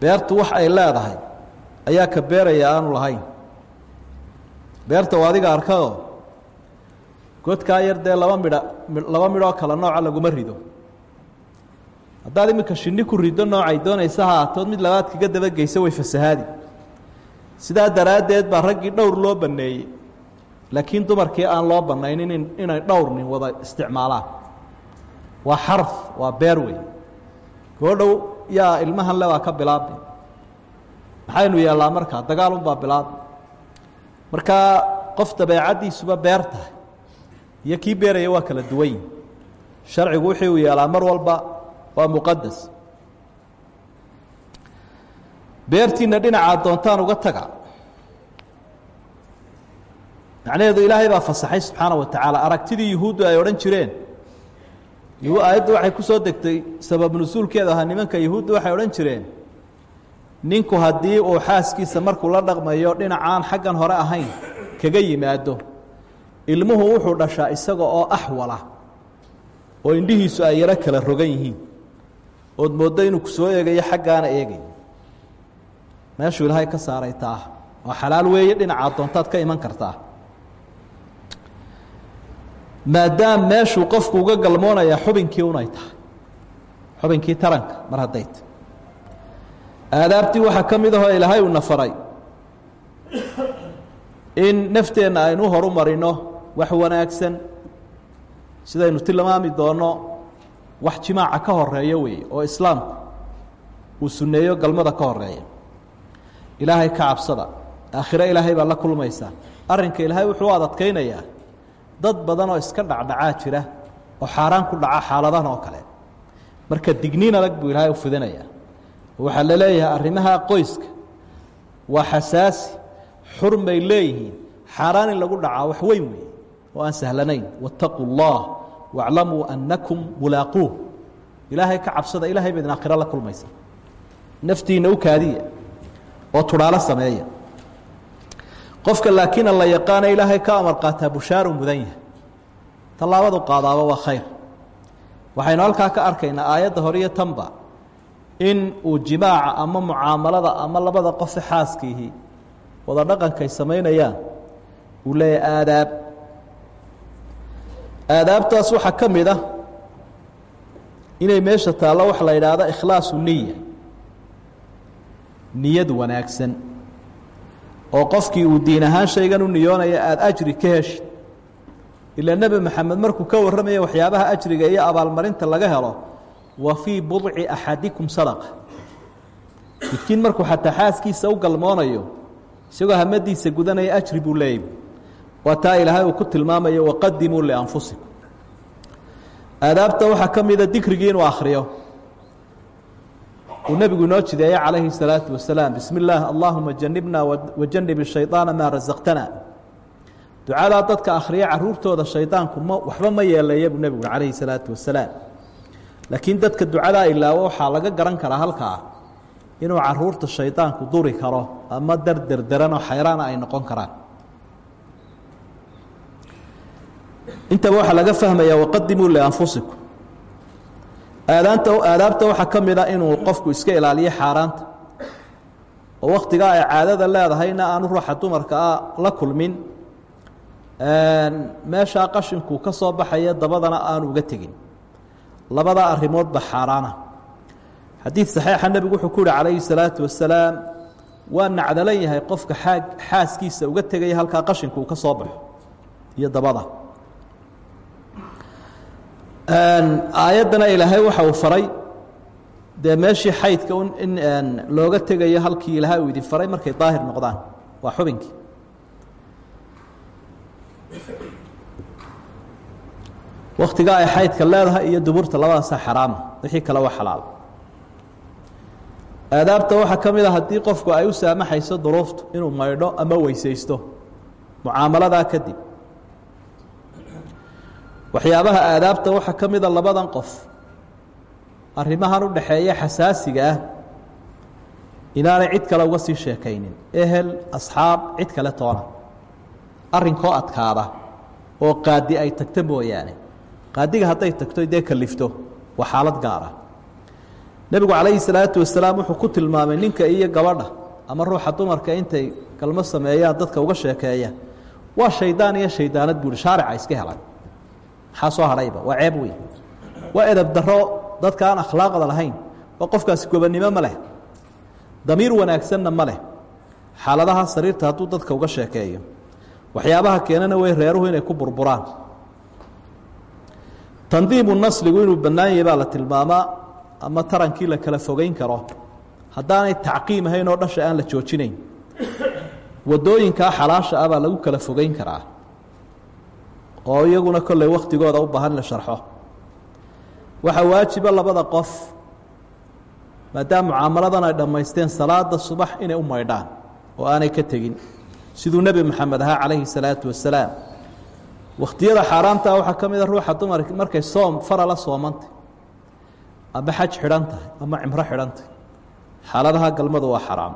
Beertu wax ay leedahay ayaa ka beeraya aanu lahayn. Beerta waa adiga arkado godkaa yar dee laba midha laba midhoo kale nooca laguma rido. Haddaad iminka shinni ku riddo noocay doonaysa haatood mid labaad kaga dabageysa way fasahaadi. Sidaa daraaddeed baa raggii dhowr loo banneeyey laakiin dumarkii aan loo bannaynin in inay dhowr nin wada isticmaalaan. Waa xarf waa beer wey goodhow yaa ilmahan le baa ka bilaabay maxaynu yeellaa markaa dagaal unbaa bilaabay markaa qof dabeecaddiisuba beer tahay iyo kii beeraya waa kala duwan yihiin sharcigu wixii uu yeelaa mar walba waa muqadas beertiina dhinacaad doontaan uga taga macnaheedu ilaahay baa fasaxay subxaana wa tacaala. Aragtidii yuhuuddu ay odhan jireen aayaddu waxay ku soo degtay sabab nusuulkeedu ahaa nimanka yuhuuddu waxay odhan jireen ninku haddii uu xaaskiisa markuu la dhaqmayo dhinacaan xaggan hore ahayn kaga yimaado ilmuhu wuxuu dhashaa isaga oo axwala oo indhihiisu ay yaro kala rogan yihiin. Ood mooddo inuu ku soo eegayo xaggaana eegay meeshuu ilaahay ka saaray taa waa xalaal weeye dhinacaad doontaad ka iman kartaa maadaam meeshuu qofku uga galmoonaya xubinkii unay tahay. Xubinkii taranka mar hadday tahy aadaabtii waxaa ka ilaahay uuna faray in nafteenna aynu horu wax wanaagsan sidaynu tilmaami doonno wax jimaaca ka horeeyo weeye oo islaamku uu sunneeyo galmada ka horreeya ilaahay ka cabsada. Aakhiro ilaahay baad la kulmaysaa. Arrinka ilaahay wuxuu u adadkaynayaa dad badan oo iska dhacdhacaa jira oo xaaraan ku dhaca xaaladahan oo kale marka digniin adag buu ilaahay u fidinayaa waxaa la leeyahay arrimaha qoyska waa xasaasi xurmay leeyihiin xaaraan in lagu dhacaa wax weyn weeye oo aan sahlanayn waاtaquu اllah wاclamuu annakum mulaaquuh ilaahay ka cabsada ilahay baydin aakhiro la kulmaysa naftiina u kaadiya oo tudhaalo sameeya qofka laakiin alla yaqaana ilaahay ka amar qaataa bushaaru mudan yahay. Tallaabadu qaadaaba waa khayr. Waxaynu halkaa ka arkaynaa aayadda hore iyo tanba. In uu jimaaca ama mucaamalada ama labada qofe xaaskiihi wada dhaqankay samaynayaan uu leeyahay aadaab. Aadaabtaas waxaa ka ah inay meesha taallo waxa la yidhaahda ikhlaasu niya niyad wanaagsan oo qofkii uu diin ahaan shaygan u niyoonaya aada ajri ka heshid. Ilaa nebi maxamed markuu ka warramaya waxyaabaha ajriga iyo abaalmarinta laga helo wa fii budci axadikum sadaqa midkiin markuu xataa xaaskiisa u galmoonayo isagoo hamadiisa gudanaya ajri buu leeyay. Waa taa ilaahay uu ku tilmaamayo waqadimuu lianfusikum aadaabta waxaa ka mida dikrigii inuu akhriyo uu nebigu inoo jideeye calayhi الsalaaةu wasalaam bismi اllaah allahuma janibna wajanib الshayطaana maa rasaqtana ducadaa dadka akhriya caruurtooda shaydaanku ma waxba ma yeeleeya buu nebigu calayhi الsalaaةu wasalaam laakiin dadka ducadaa ilaawo waxaa laga garan karaa halkaa inuu caruurta shaydaanku duri karo ama derderderanoo xayraana ay noqon karaan intaba waxaa laga fahmayaa waqadimuu lianfusikum aadaanta aadaabta waxaa ka mid a inuu qofku iska ilaaliyo xaaraanta. Oo waktigaa ay caadada leedahayna aanu ruuxa dumarka ah la kulmin meeshaa qashinku ka soo baxaya dabadana aanu uga tegin. Labada arrimoodba xaaraana. Xadiid saxiixa nebigu wuxuu ku yihi calayhi salaatu wasalaam waa nacdalan yahay qofka xaaskiisa uga tegaya halkaa qashinku ka soo baxo iyo dabada aayaddana ilaahay waxa uu faray. Dee meeshii xaydka in looga tegayo halkii ilaahay uu idin faray markay daahir noqdaan. Waa xubinkii waktigaa ay xaydka leedahay iyo duburta labadaasa xaraama wixii kale waa xalaal. Aadaabta waxaa ka mid a haddii qofku ay u saamaxayso duruuftu inuu maydho ama weysaysto. Mucaamaladaa kadib waxyaabaha aadaabta waxaa ka mida labadan qof. Arrimahan u dhaxeeya xasaasiga ah inaanay cid kale uga sii sheekaynin. Ehel asxaab cid kale toona. Arrinkoo adkaada oo qaadi ay tagto mooyaane. Qaadiga hadday tagto dee kalifto waa xaalad gaara. Nebigu calayhi salaatu wasalaam wuxuu ku tilmaamay ninka iyo gabadha ama ruuxa dumarka intay galmo sameeyaan dadka uga sheekeeya waa shaydaan iyo shaydaanad buuhi shaarica iska helan maxaa soo hadhayba waa ceeb weyn. Waa edab daro dadka aan akhlaaqda lahayn. Oo qofkaasi gobannimo ma leh. Damiir wanaagsanna ma leh. Xaaladaha sariirta hadduu dadka uga sheekeeyo. Waxyaabaha keenana way reeruhu inay ku burburaan. Tandiimu nasligu inuu bannaan yahay baa la tilmaamaa ama tarankii la kala fogeyn karo. Haddaanay tacqiim ahayn oo dhasha aan la joojinayn. Wadooyinkaa xalaasha ah baa lagu kala fogeyn karaa oo iyaguna kolley wakhtigooda u baahan la sharxo. Waxaa waajiba labada qof maadaama mucaamaladan ay dhammaysteen salaada subax inay u maydhaan oo aanay ka tegin. Siduu nebi moxamed ahaa calayhi salaatu wasalaam wakhtiyada xaaraamta waxaa ka mida ruuxa dumar markay soom farala soomantay. Ama xaj xidhan tahay ama cimro xidhan tahay. Xaaladaha galmadu waa xaraam.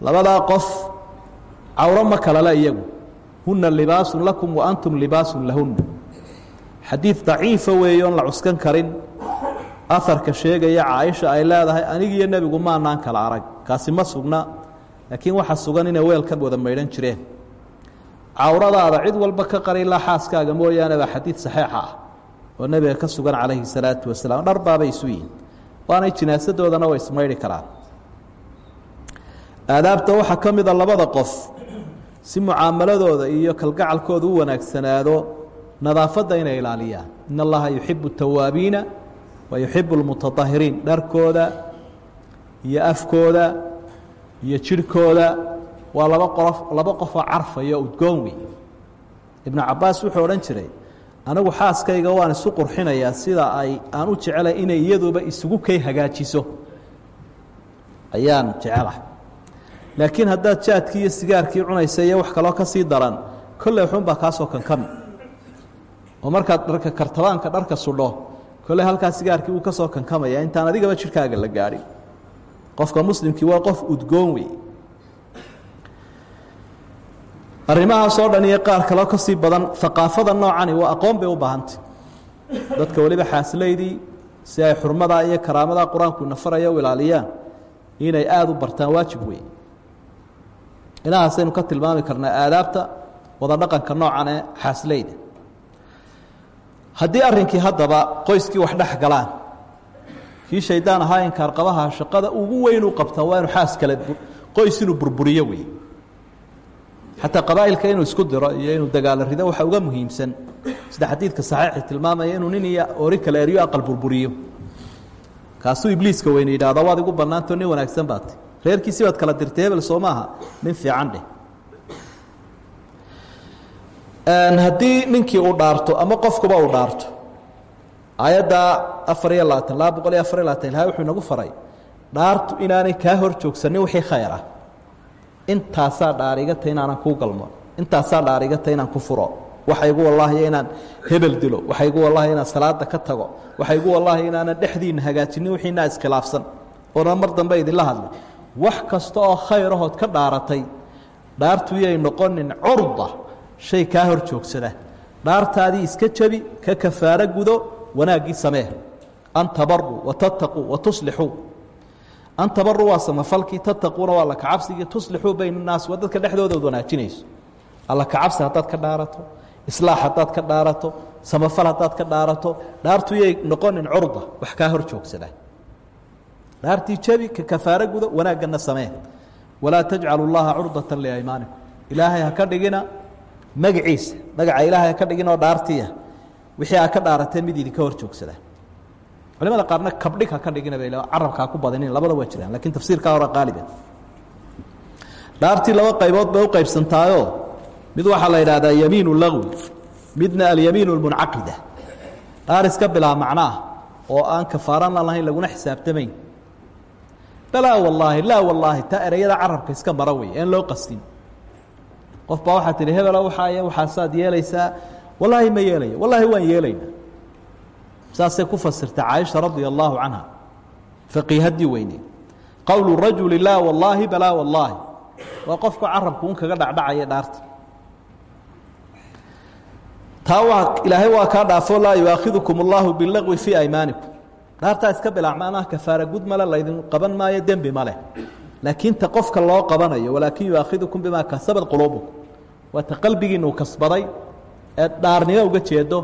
Labadaa qof cawro ma kalale iyagu huna libaasun lakum wa antum libaasun lahunna xadiid daciifa weeye la cuskan karin. Aharka sheegaya caaisha ay leedahay anigiiyo nebigu maanaan kala arag. Kaasi ma sugna. Laakiin waxaa sugan inay weelka wada maydhan jireen. Cawradaada cid walba ka qari ilaa xaaskaaga mooyaane baa xadiid saxiixa ah oo nebiga ka sugan calayhi salaatu wasalaam. Dhar baabay isu yihiin waanay jinaasadoodana way ismaydhi karaan. Aadaabta waxaa ka mida labada qof si mucaamaladooda iyo kalgacalkooda u wanaagsanaado nadaafadda inay ilaaliyaan. In allaha yuxibu tawaabiina wa yuxibu lmutaahiriin dharkooda iyo afkooda iyo jirhkooda waa laba qof laba qofoo carfayo udgoon wey ibnu cabaas wuxuu odhan jiray anigu xaaskayga waan isu qurxinayaa sida ay aan u jecelay inay iyaduba isugu kay hagaajiso. Ayaan jecelahay laakiin haddaad jaadkii iyo sigaarkii cunaysa iyo wax kaloo ka sii daran kolley waxunbaa kaasoo kankami oo markaad dharka kartabaanka dharka sudho kolley halkaa sigaarkii wuu ka soo kankamaya intaan adigaba jidhkaaga la gaadhin qofka muslimkii waa qof udgoon wey arrimahaasoo dhan iyo qaar kaloo ka sii badan aqaafada noocani waa aqoon bay u baahantay. Dadka weliba xaasilaydii si ay xurmada iyo karaamada qur'aanku ina faraya u ilaaliyaan inay aada u bartaan waajib wey inahaasaynu ka tilmaami karnaa aadaabta wada dhaqanka noocan ee xaasilayda haddii arrinkii haddaba qoyskii wax dhex galaan kii shaydaan ahaa inkaarqabaha shaqada ugu weyn u qabtaa waa inu xaas kale qoys inuu burburiyo wey xataa qabaa'ilka inuu isku diro iyo inuu dagaalo rido waxa uga muhiimsan. Sida xadiidka saxiixi tilmaamaya inuu nin iyo ori kale eryo aqal burburiyo. Kaasuu ibliiska weyne yidhahda waad igu bannaantao nin wanaagsan baate reerkiisi baad kala dirtay hebel soo maaha nin fiican dheh. Haddii ninkii uu dhaarto ama qofkuba uu dhaarto aayadda afar iyo labaatan laba boqol iyo afar iyo labaatan ilahay wuxuu inagu faray dhaartu inaanay kaa hor joogsanin wixii khayr ah. Intaasaa dhaarigata inaanan kuu galmo. Intaasaa dhaarigata inaan ku furo. Waxa igu wallaahiya inaan hebel dilo. Waxa igu wallaahi inaan salaada ka tago. Waxa igu wallaahi inaanan dhexdiina hagaajinin wixiinaa iskhilaafsan. Oonan mar dambe idinla hadlin wax kasta oo khayrahood ka dhaaratay dhaartu yay noqonin curda shay kaa hor joogsada. Dhaartaadii iska jebi ka kafaaro gudo wanaaggii samee. An tabaruu watattaquu watuslixuu an tabaruu waa samafalkii tattaquuna waa alla kacabsigii tuslixuu bayna naas waa dadka dhexdoodaod wanaajinayso. Alla kacabsi haddaad ka dhaarato islaax haddaad ka dhaarato samafal haddaad ka dhaarato dhaartu yay noqonin curda wax kaa hor joogsada dhaartii jebi ka kafaaro gudo wanaaggana samee. Walaa tajcalu llaha curdata liaymaanikum ilaahay ha ka dhigina magaciisa. Magaca ilaahay ha ka dhigin oo dhaartiia wixii aa ka dhaarateen mid idinka hor joogsada culimada qaarna kabdhig ha ka dhigina bay carabka ha ku badinin labada waa jiraan lakiin tafsiirkaa hore qaaliba. Dhaartii laba qaybood bay u qaybsantaayo mid waxaa la yidhahdaa yamiin lagwi midna alyamiin اlmuncaqida dhaar iska bilaa macno ah oo aan kafaarana lahayn laguna xisaabtamayn balaa wallaahi laa wallaahi taa ereyada carabka iska mara wey aan loo qastin qof baa waxaa tihi hebela waxaay waxaasaad yeelaysaa wallaahi ma yeelaya wallaahi waan yeelayna. Saasay ku fasirtay caaisha radia allaahu canha faqiihaddii weyne. Qowlu rajuli laa wallaahi balaa wallaahi waa qofka carabku un kaga dhacdhacaya dhaarta. Taa ilaahay waa kaa dhaafo laa yuaakhidukum اllaahu bilagwi fii aymaanikum dhaartaa iska bilacmaanah kafaara gud male laydin qaban maayo dembi male. Laakiin ta qofka loo qabanayo walaakin yuaakhidukum bimaa kasabad quluubukum. Waa ta qalbigiina uu kasbaday ee dhaarnimo uga jeedo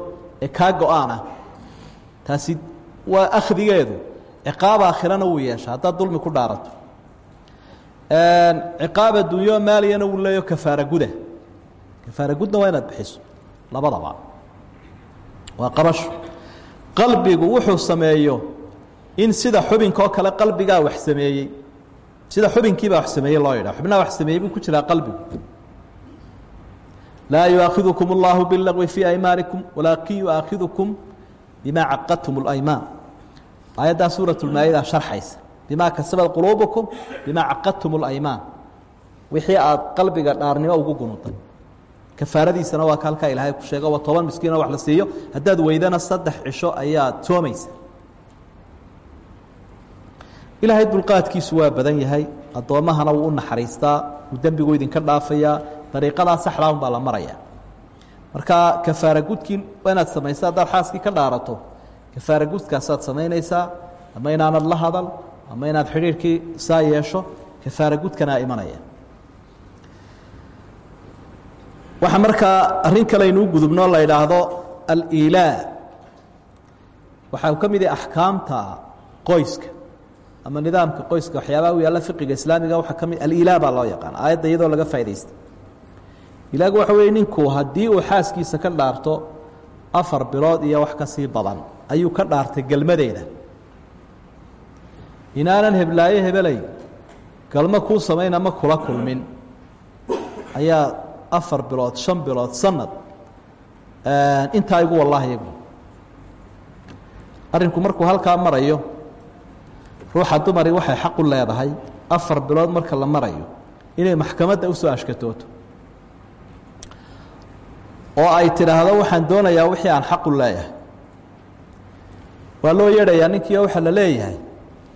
ee kaa go'aanah taasi waa akhdigeedu. Ciqaab aakhirana wuu yeesha haddaad dulmi ku dhaarato. Ciqaab adduunyo maaliyana wuu leeyo kafaara guda. Kafaara gudna waa inaad bixiso labadaba. Waa qabasho qalbigu wuxuu sameeyo in sida xubinka oo kale qalbigaa wax sameeyey sida xubinkiibaa wax sameeyey loo yidhaha xubnaha wax sameeyey buu ku jiraa qalbigu laa yuaakhidukum اllahu biاlagwi fii aymaanikum walaakin yuaakhidukum bima caqadtum اlaymaan aayaddaa suuraة اlmaayida sharxaysa bima kasabad quluubukum bima caqadtum اlaymaan wixii aad qalbiga dhaarnimo ugu gunuday kafaaradiisana waa ka halkaa ilaahay ku sheego waa toban miskiinoo wax la siiyo. Haddaad weydana saddex cisho ayaad soomaysa ilaahay dulqaadkiisu waa badan yahay. Addoommahana wuu u naxariistaa uu dembigu idinka dhaafayaa dariiqadaa saxdaa un baa la maraya marka kafaara gudkii inaad samaysa haddaad xaaskii ka dhaarato kafaara gudkaasaad samaynaysaa ama inaanad la hadal ama inaad xidhiirkii saa yeesho kafaara gudkanaa imanaya waxaa markaa arrin kale aynuu gudubno la idhaahdo aliilaa waxaa ka mid yahay axkaamta qoyska ama nidaamka qoyska waxyaabaha u yaalla fiqiga islaamiga waxaa ka mid aliilaa baa loo yaqaana aayadda iyadoo laga faa'idaystay ilaagu waxa weeye ninku haddii uu xaaskiisa ka dhaarto afar bilood iyo wax ka sii badan ayuu ka dhaartay gelmadeeda inaanan heblaayo hebelay galmo kuu samayn ama kula kulmin ayaa afar bilood shan bilood sanad intaa igu wallaahi iyagu. Arrinku markuu halkaa marayo ruuxa dumari waxay xaq u leedahay afar bilood marka la marayo inay maxkamadda u soo ashkatooto. Oo ay tidhaahdo waxaan doonayaa wixii aan xaq u leeyahay. Waa loo yeedhayaa ninkiio waxaa la leeyahay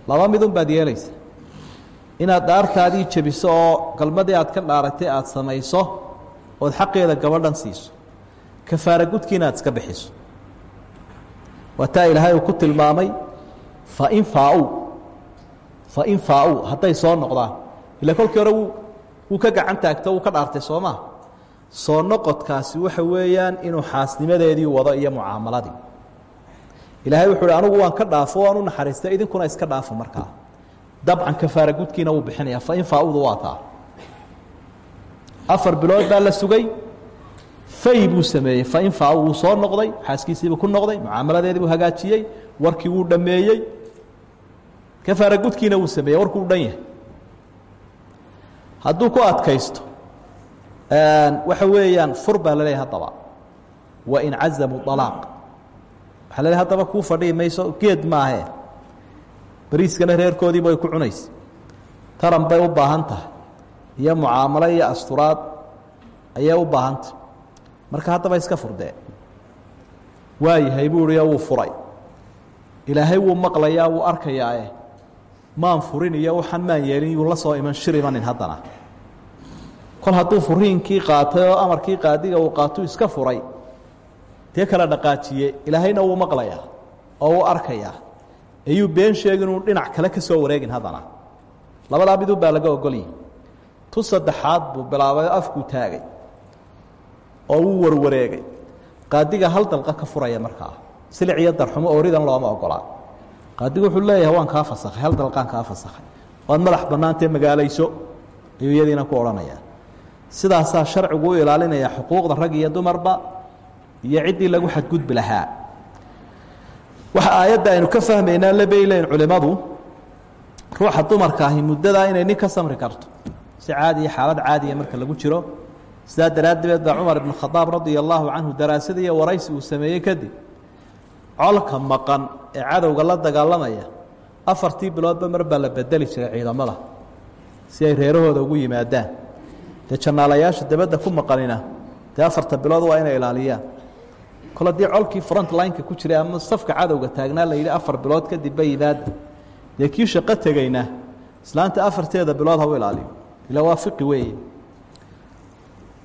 laba midun baad yeelaysa inaad dhaartaadii jebiso oo galmadii aad ka dhaaratay aada samayso ood xaqeeda gabadhan siiso kafaara gudkiina aad iska bixiso. Waa taa ilaahay uu ku tilmaamay fain faa-u fain faa-u hadday soo noqdaan. Ila kolkii hore wuu wuu ka gacan taagto wuu ka dhaartay soo maa soo noqodkaasi waxa weeyaan inuu xaasnimadeedii wado iyo mucaamaladii ilaahay wuxuu uhi anugu waan ka dhaafo waan u naxariistay idinkuna iska dhaafo markaa. Dabcan kafaara gudkiina wuu bixinaya fain faa-udu waa taa afar bilood baa la sugay. Fay buu sameeyey. Fain faa wuu soo noqday. Xaaskiisiibuu ku noqday. Mucaamaladeedii buu hagaajiyey. Warkii wuu dhammeeyey. Kafaara gudkiina wuu sameeyey. Warkuu dhan yahay. Hadduu ku adkaysto waxa weeyaan fur baa la leeyahay haddaba. Wain cazamuu alaaq waxaa la haddaba kuu fadhihi mayso geed maahe. Bariiskana reerkoodiiba way ku cunaysa. Taran bay u baahan tahay iyo mucaamalo iyo asturaad ayay u baahantah marka haddaba iska furdee waayahay buu ihi wuu furay. Ilaahay wuu maqlayaa wuu arkayaae maan furin iyo waxaan maan yeelin yuu la soo iman shir imanin haddana. Kol hadduu furiinkii qaatay oo amarkii qaadiga uu qaatuu iska furay. Dee kala dhaqaajiye ilaahayna wuu maqlayaa oo wuu arkayaa. Ayuu been sheegi inuu dhinac kale ka soo wareegin haddana. Labadaa midun baa laga ogolyihi tu saddexaad buu bilaabay afkuu taagay oo wuu warwareegay. Qaadiga hal dalqa ka furaya markaa silic iyo darxumo ooridan looma ogolaa qaadigu wuxuu leeyahay waan kaa fasakhay hal dalqaan kaa fasakhay waad madax bannaantee magaalayso? Ayuu iyadiina ku odhanayaa. Sidaasaa sharcigu u ilaalinaya xuquuqda rag iyo dumarba iyo ciddii lagu xadgudbi lahaa. Waxa aayadda aynu ka fahmaynaa labeyleyn culimmadu ruuxa dumarka ahi muddadaa inay nin ka samri karto si caadiya xaalad caadiya marka lagu jiro. Sidaa daraaddeed baa cumar ibnu khadaab radia allaahu canhu daraasad iyo waraysi uu sameeyey kadib colka maqan ee cadowga la dagaalamaya afartii biloodba mar baa la bedeli jiray ciidamada si ay reerahooda ugu yimaadaan. Dee jannaalayaasha dabadda ku maqanina dee afarta bilood waa inay ilaaliyaan. Kol haddii colkii front lineka ku jiray ama safka cadowga taagnaa la yidhi afar bilood kadib ba yimaada dee kii shaqo tegayna islaanta afarteeda bilood ha u ilaaliyo ila waa fiqi weeye.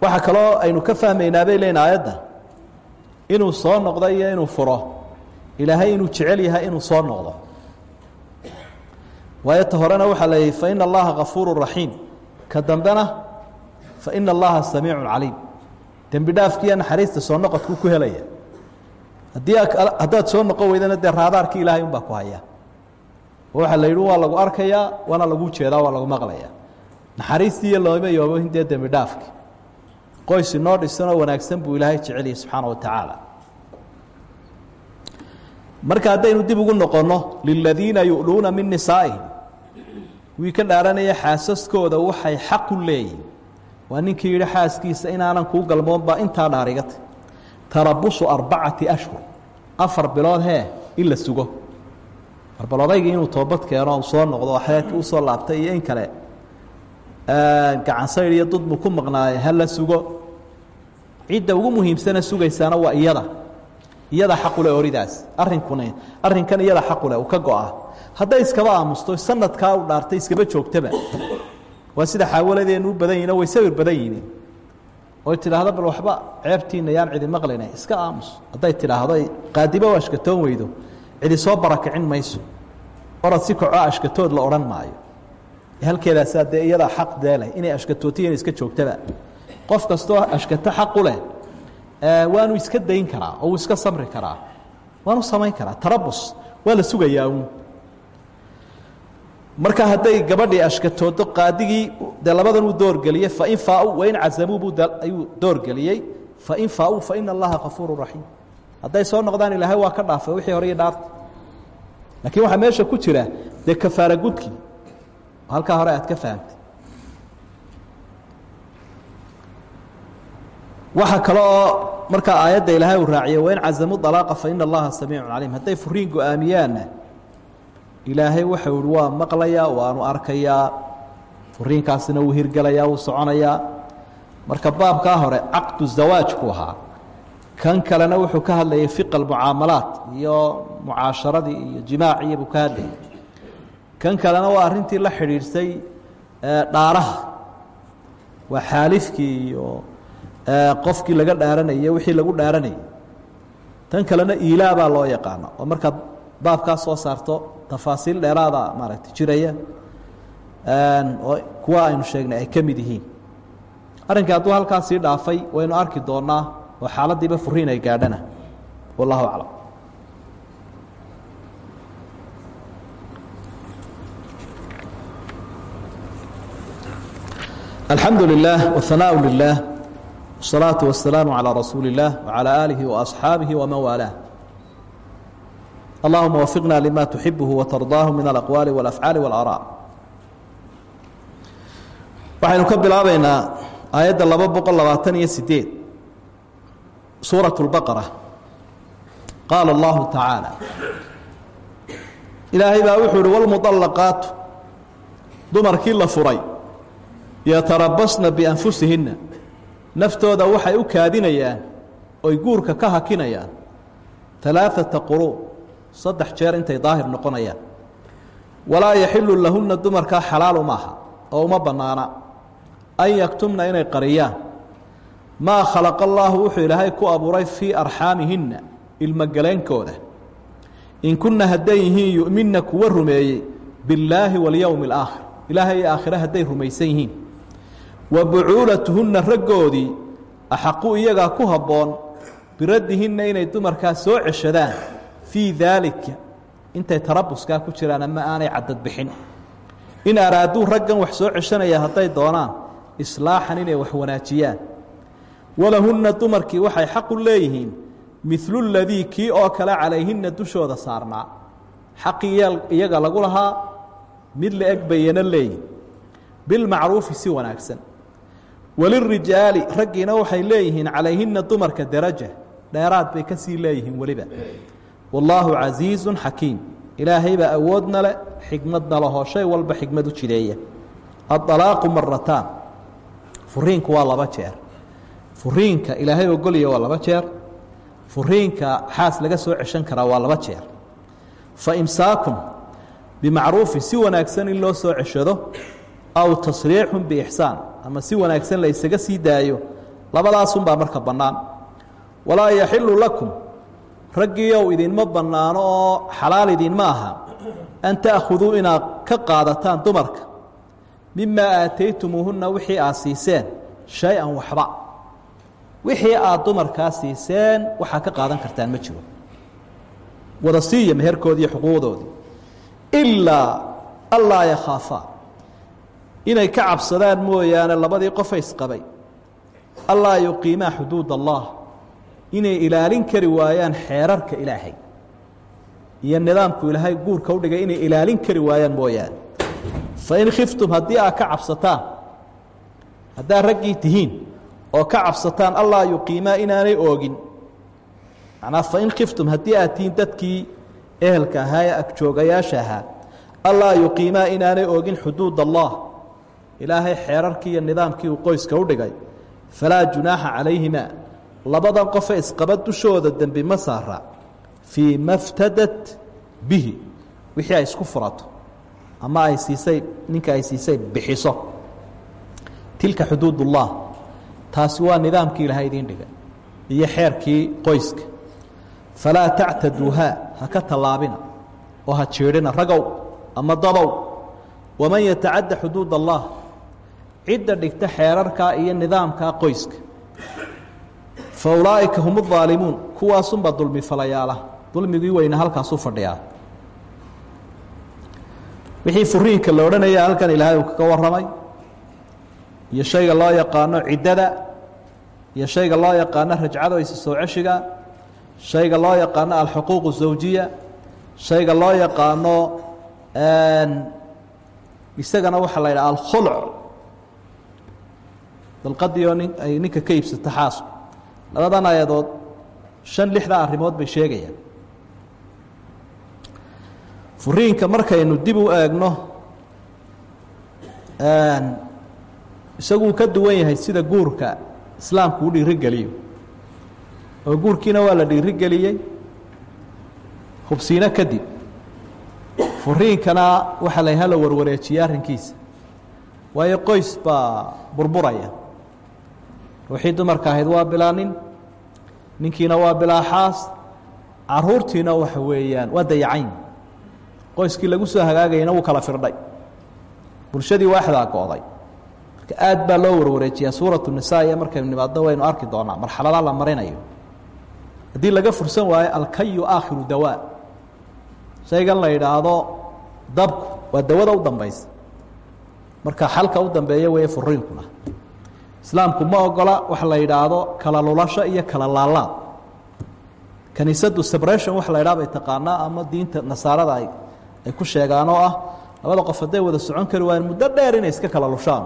Waxaa kaloo aynu ka fahmaynaa bay leeyiin aayadda. Inuu soo noqdo iyo inuu furo. Ilaahay inuu jecel yahay inuu soo noqdo. Waayo horena waxaa la yihi faina allaha kafuuru raxiim ka dambena faina allaha samiicu caliim. Dembi dhaafkiiyo naxariista soo noqodku ku helaya. Haddii haddaad soo noqon weydana dee raadaarkii ilaahay unbaa ku haya oo la yidhi waa lagu arkayaa waana lagu jeedaa waa lagu maqlayaa naxariistii iyo looma yoobohin dee dembi dhaafki. Qoys inoo dhisanoo wanaagsan buu ilaahay jeceliyay subxaana wa tacaala. Marka haddaynu dib ugu noqonno liladiina yu'luuna min nisaa'ihim. Wii ka dhaaranaya xaasaskooda waxay xaq u leeyihiin waa ninkii yidhi xaaskiisa inaanan kuu galmoon baa intaa dhaarigata tarabusu arbacati ashhur. Afar bilood hee in la sugo. Arbaloodayga inuu toobad keeno soo noqdo xeedka u soo laabtay iyo in kale gacansaydh iyo dudbu ku maqnaaye ha la sugo. Cidda ugu muhiimsana sugaysaana waa iyada. Iyada xaqule oridaas. Arrinkuna arrinkan iyada xaqule uu ka go-a hadday iskaba aamusto sanadkaa u dhaartay iskaba joogtaba. Waa sida xaawaladeenu u badan yihiin way sawir badan yihiin. Oy tidhaahdo bal waxba ceebtiina yaan cidi maqlayna iska aamus hadday tidhaahdo qaadiba u ashkatoon weydo. Cidi soo barakicin mayso orad si kaco ashkatood la odhan maayo halkeedaasaa dee iyadaa xaq deeleh inay ashkatootiy in iska joogtaba. Qof kastoo ashkato xaqu leh waanu iska dayn karaa oo iska samri karaa waanu samayn karaa tarabus waa sugayaa marka hadday gabadhii ashkatoodo qaadigii dee labadan uu doorgeliyey fain faau wain cazamuu buu ayuu doorgeliyey fain faau faina allaha kafuuru raxiim hadday soo noqdaan ilaahay waa ka dhaafay wixii hore iyo dhaarta. Laakiin waxaa meesha ku jira dee kafaara gudkii halkaa hore aad ka fahamtay. Waxaa kale oo markaa aayadda ilaahay uu raaciyey wain cazamuu dalaaqa faina allaha samiicu caliim. Hadday furiin go'aamiyaanna ilaahay waxau ihi waa maqlayaa waanu arkayaa furiinkaasina wuu hirgelayaa wuu soconayaa. Marka baabkaa hore caqdu zawaajku ahaa. Kan kalena wuxuu ka hadlayay fiqa almucaamalaat iyo mucaasharadii iyo jimaaciya buu ka hadlayay kan kalena waa arrintii la xidhiidhsay dhaaraha. Waa xaalifkii iyo qofkii laga dhaaranayay wixii lagu dhaaranayay. Tan kalena iilaa baa loo yaqaana oo markaad baabkaa soo saarto tafaasiil dheeraada maaragtay jiraya oo kuwa aynu sheegnay ay ka mid yihiin. Arrinkai hadduu halkaa dhaafay waynu arki doonaa oo xaaladdiiba furiin ay gaadhana. Wallahu aclam alxamdu lilah whanaaء lilah wالsalaaةu wasalaamu calىa rasuuli اllah wعalى aalihi وaصxaabihi wman waalaa allahuma wafiqna lima tuxibuhu watardaahu min alaqwaali wاlafcaali wاlaaraa waxaynu ka bilaabaynaa aayadda laba boqol labaatan iyo sideed suuraة اlbaqara qaala allahu tacaala ilaahay baa wuxuu ihi wlmuطalaqaatu dumarkii la furay yatarabasna bianfusihinna. Naftooda waxay u kaadinayaan oy guurka ka hakinayaan. Alaaثata quruu saddex jeer intay daahir noqonayaan. Walaa yaxilu lahunna dumarkaa xalaalu maaha oo uma bannaana. An yaktumna inay qariyaan. Maa khalaqa allaahu wuxuu ilaahay ku abuuray fii arxaamihinna ilmogeleenkooda in kunna hadday yihiin yu'minna kuwa rumeeyey billaahi walyowmi alaakhir ilaahay iyo aakhire hadday rumaysan yihiin wa bucuulatuhunna raggoodii axaqu iyagaa ku habboon biraddihinna inay dumarkaa soo ceshadaan fii daalika intay tarabuskaa ku jiraan ama aanay cadad bixin. In araaduu raggan wax soo ceshanaya hadday doonaan islaaxan inay wax wanaajiyaan. Walahunna dumarkii waxay xaqu leeyihiin midlu ladii kii oo kale calayhinna dushooda saarnaa. Xaqii iyaga lagu lahaa mid la eg bayana leeyihiin bilmacruufi si wanaagsan walirijaali raggiina waxay leeyihiin calayhinna dumarka daraja dheeraad bay ka sii leeyihiin weliba. Wallaahu casiizun xakiim. Ilaahaybaa awoodna leh xikmadna lahoo shay walba xikmad u jideeya. Aalaaqu marataan furiinku waa laba jeer. Furiinka ilaahay ogolya waa laba jeer. Furiinka xaas laga soo ceshan karaa waa laba jeer. Fa imsaakun bimacruufin si wanaagsan in loo soo ceshado aw tasriixun biixsaan ama si wanaagsan la ysaga sii daayo labadaasunbaa marka bannaan. Walaa yaxilu lakum raggiiow idinma bannaano oo xalaal idinma aha. An ta'khuduu inaad ka qaadataan dumarka. Mimaa aataytumuuhunna wixii aad siiseen shay-an waxba. Wixii aad dumarkaa siiseen waxaa ka qaadan kartaan ma jiro. Wada siiya meherkoodii xuquuqdoodii. Ilaa allaa yakhaafaa inay ka cabsadaan mooyaane labadii qofa isqabay. Allaa yuqiimaa xuduud allah inay ilaalin kari waayaan xeerarka ilaahay. Iyo nidaamku ilaahay guurka udhigay inay ilaalin kari waayaan mooyaane. Fain khiftum haddii aad ka cabsataan haddaad raggii tihiin oo ka cabsataan allaa yuqiimaa inaanay oogin. Macnaa fain khiftum haddii aad tihiin dadkii ehelka ahaa ee agjoogayaasha ahaa allaa yuqiimaa inaanay oogin xuduud allah ilaahay xeerarkii iyo nidaamkii uu qoyska u dhigay falaa junaaxa calayhima. Labadan qofe isqaba dushooda dembi ma saara. Fii ma ftadat bihi. Wixii ay isku furato ama ay siisay ninka ay siisay bixiso. Tilka xuduud ullah taasi waa nidaamkii ilahay idiin dhigay iyo xeerkii qoyska. Falaa tactaduuhaa ha ka tallaabina oo ha jiidhina ragow ama dadow waman yatacadda xuduud allah cidda dhigta xeerarkaa iyo nidaamkaa qoyska fa ulaa'ika hum اaalimuun kuwaasunbaa dulmi falayaala dulmigii weyna halkaasuu fadhiyaa wixii furiinka la odhanaya halkan ilaahay uu kaga warramay iyo shayga loo yaqaano ciddada iyo shayga loo yaqaano rajcado isa soo ceshiga shayga loo yaqaano alxuquuq الزawjiya shayga loo yaqaano isagana waxaa la yidhaha alkhulc dalqadii oo ay ninka ka iibsata xaasku labadan ayadood shan lixda arrimood bay sheegayaan. Furiinka markaynu dib u eegno isaguu ka duwan yahay sida guurka islaamku u dhiirigeliyo oo guurkiina waa la dhiirigeliyey hubsiino kadib furiinkana waxaa la hala warwareejiyey arrinkiisa. Waayo qoys baa burburaya ruuxii dumarka ahayd waa bilaa nin ninkiina waa bilaa xaas. Caruurtiina waxa weeyaan waa dayacayn. Qoyskii lagu soo hagaagayana wuu kala firdhay. Bulshadii waaxdaa go'day. Marka aad baa loo warwareejiyaa suuratu nisaa iyo markaynu nimaadno waynu arki doonaa marxaladaa la marinayo. Haddii laga fursan waayo alkayu aakhiru dawaa. Shaygan la yidhaahdo dabku waa dawada u dambaysa. Marka xalka u dambeeya weeye furiinkuna islaamku ma ogola waxa la yidhaahdo kala lulasho iyo kala laalaad kaniisaddu sebration waxa la yidhaha bay taqaanaa ama diinta nasaarada ay ay ku sheegaan oo ah. Labada qof hadday wada socon kari waayeen muddo dheer inay iska kala lushaan.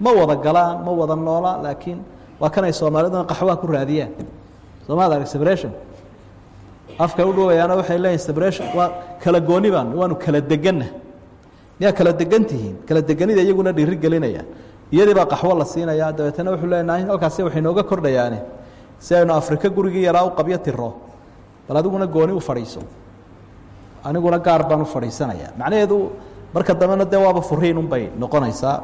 Ma wada galaan ma wada noolaan laakiin waa kanay soomaaliduna qaxwaha ku raadiyaan soomaad arag sebration afka u dhawayaana waxay leeyihiin separation waa kala gooni baan waanu kala deganna miyaa kala degan tihiin? Kala deganida iyaguna dhiiri gelinaya iyadii baa qaxwo la siinayaa. Dabeetana wuxuu leenahay halkaasi waxay nooga kordhayaane. Si aynu afrika gurigii yaraa u qabyo tiro bal adiguna gooni u fadhiiso. Aniguna gaar baan u fadhiisanaya macnaheedu marka dambena dee waaba furiin unbay noqonaysaa.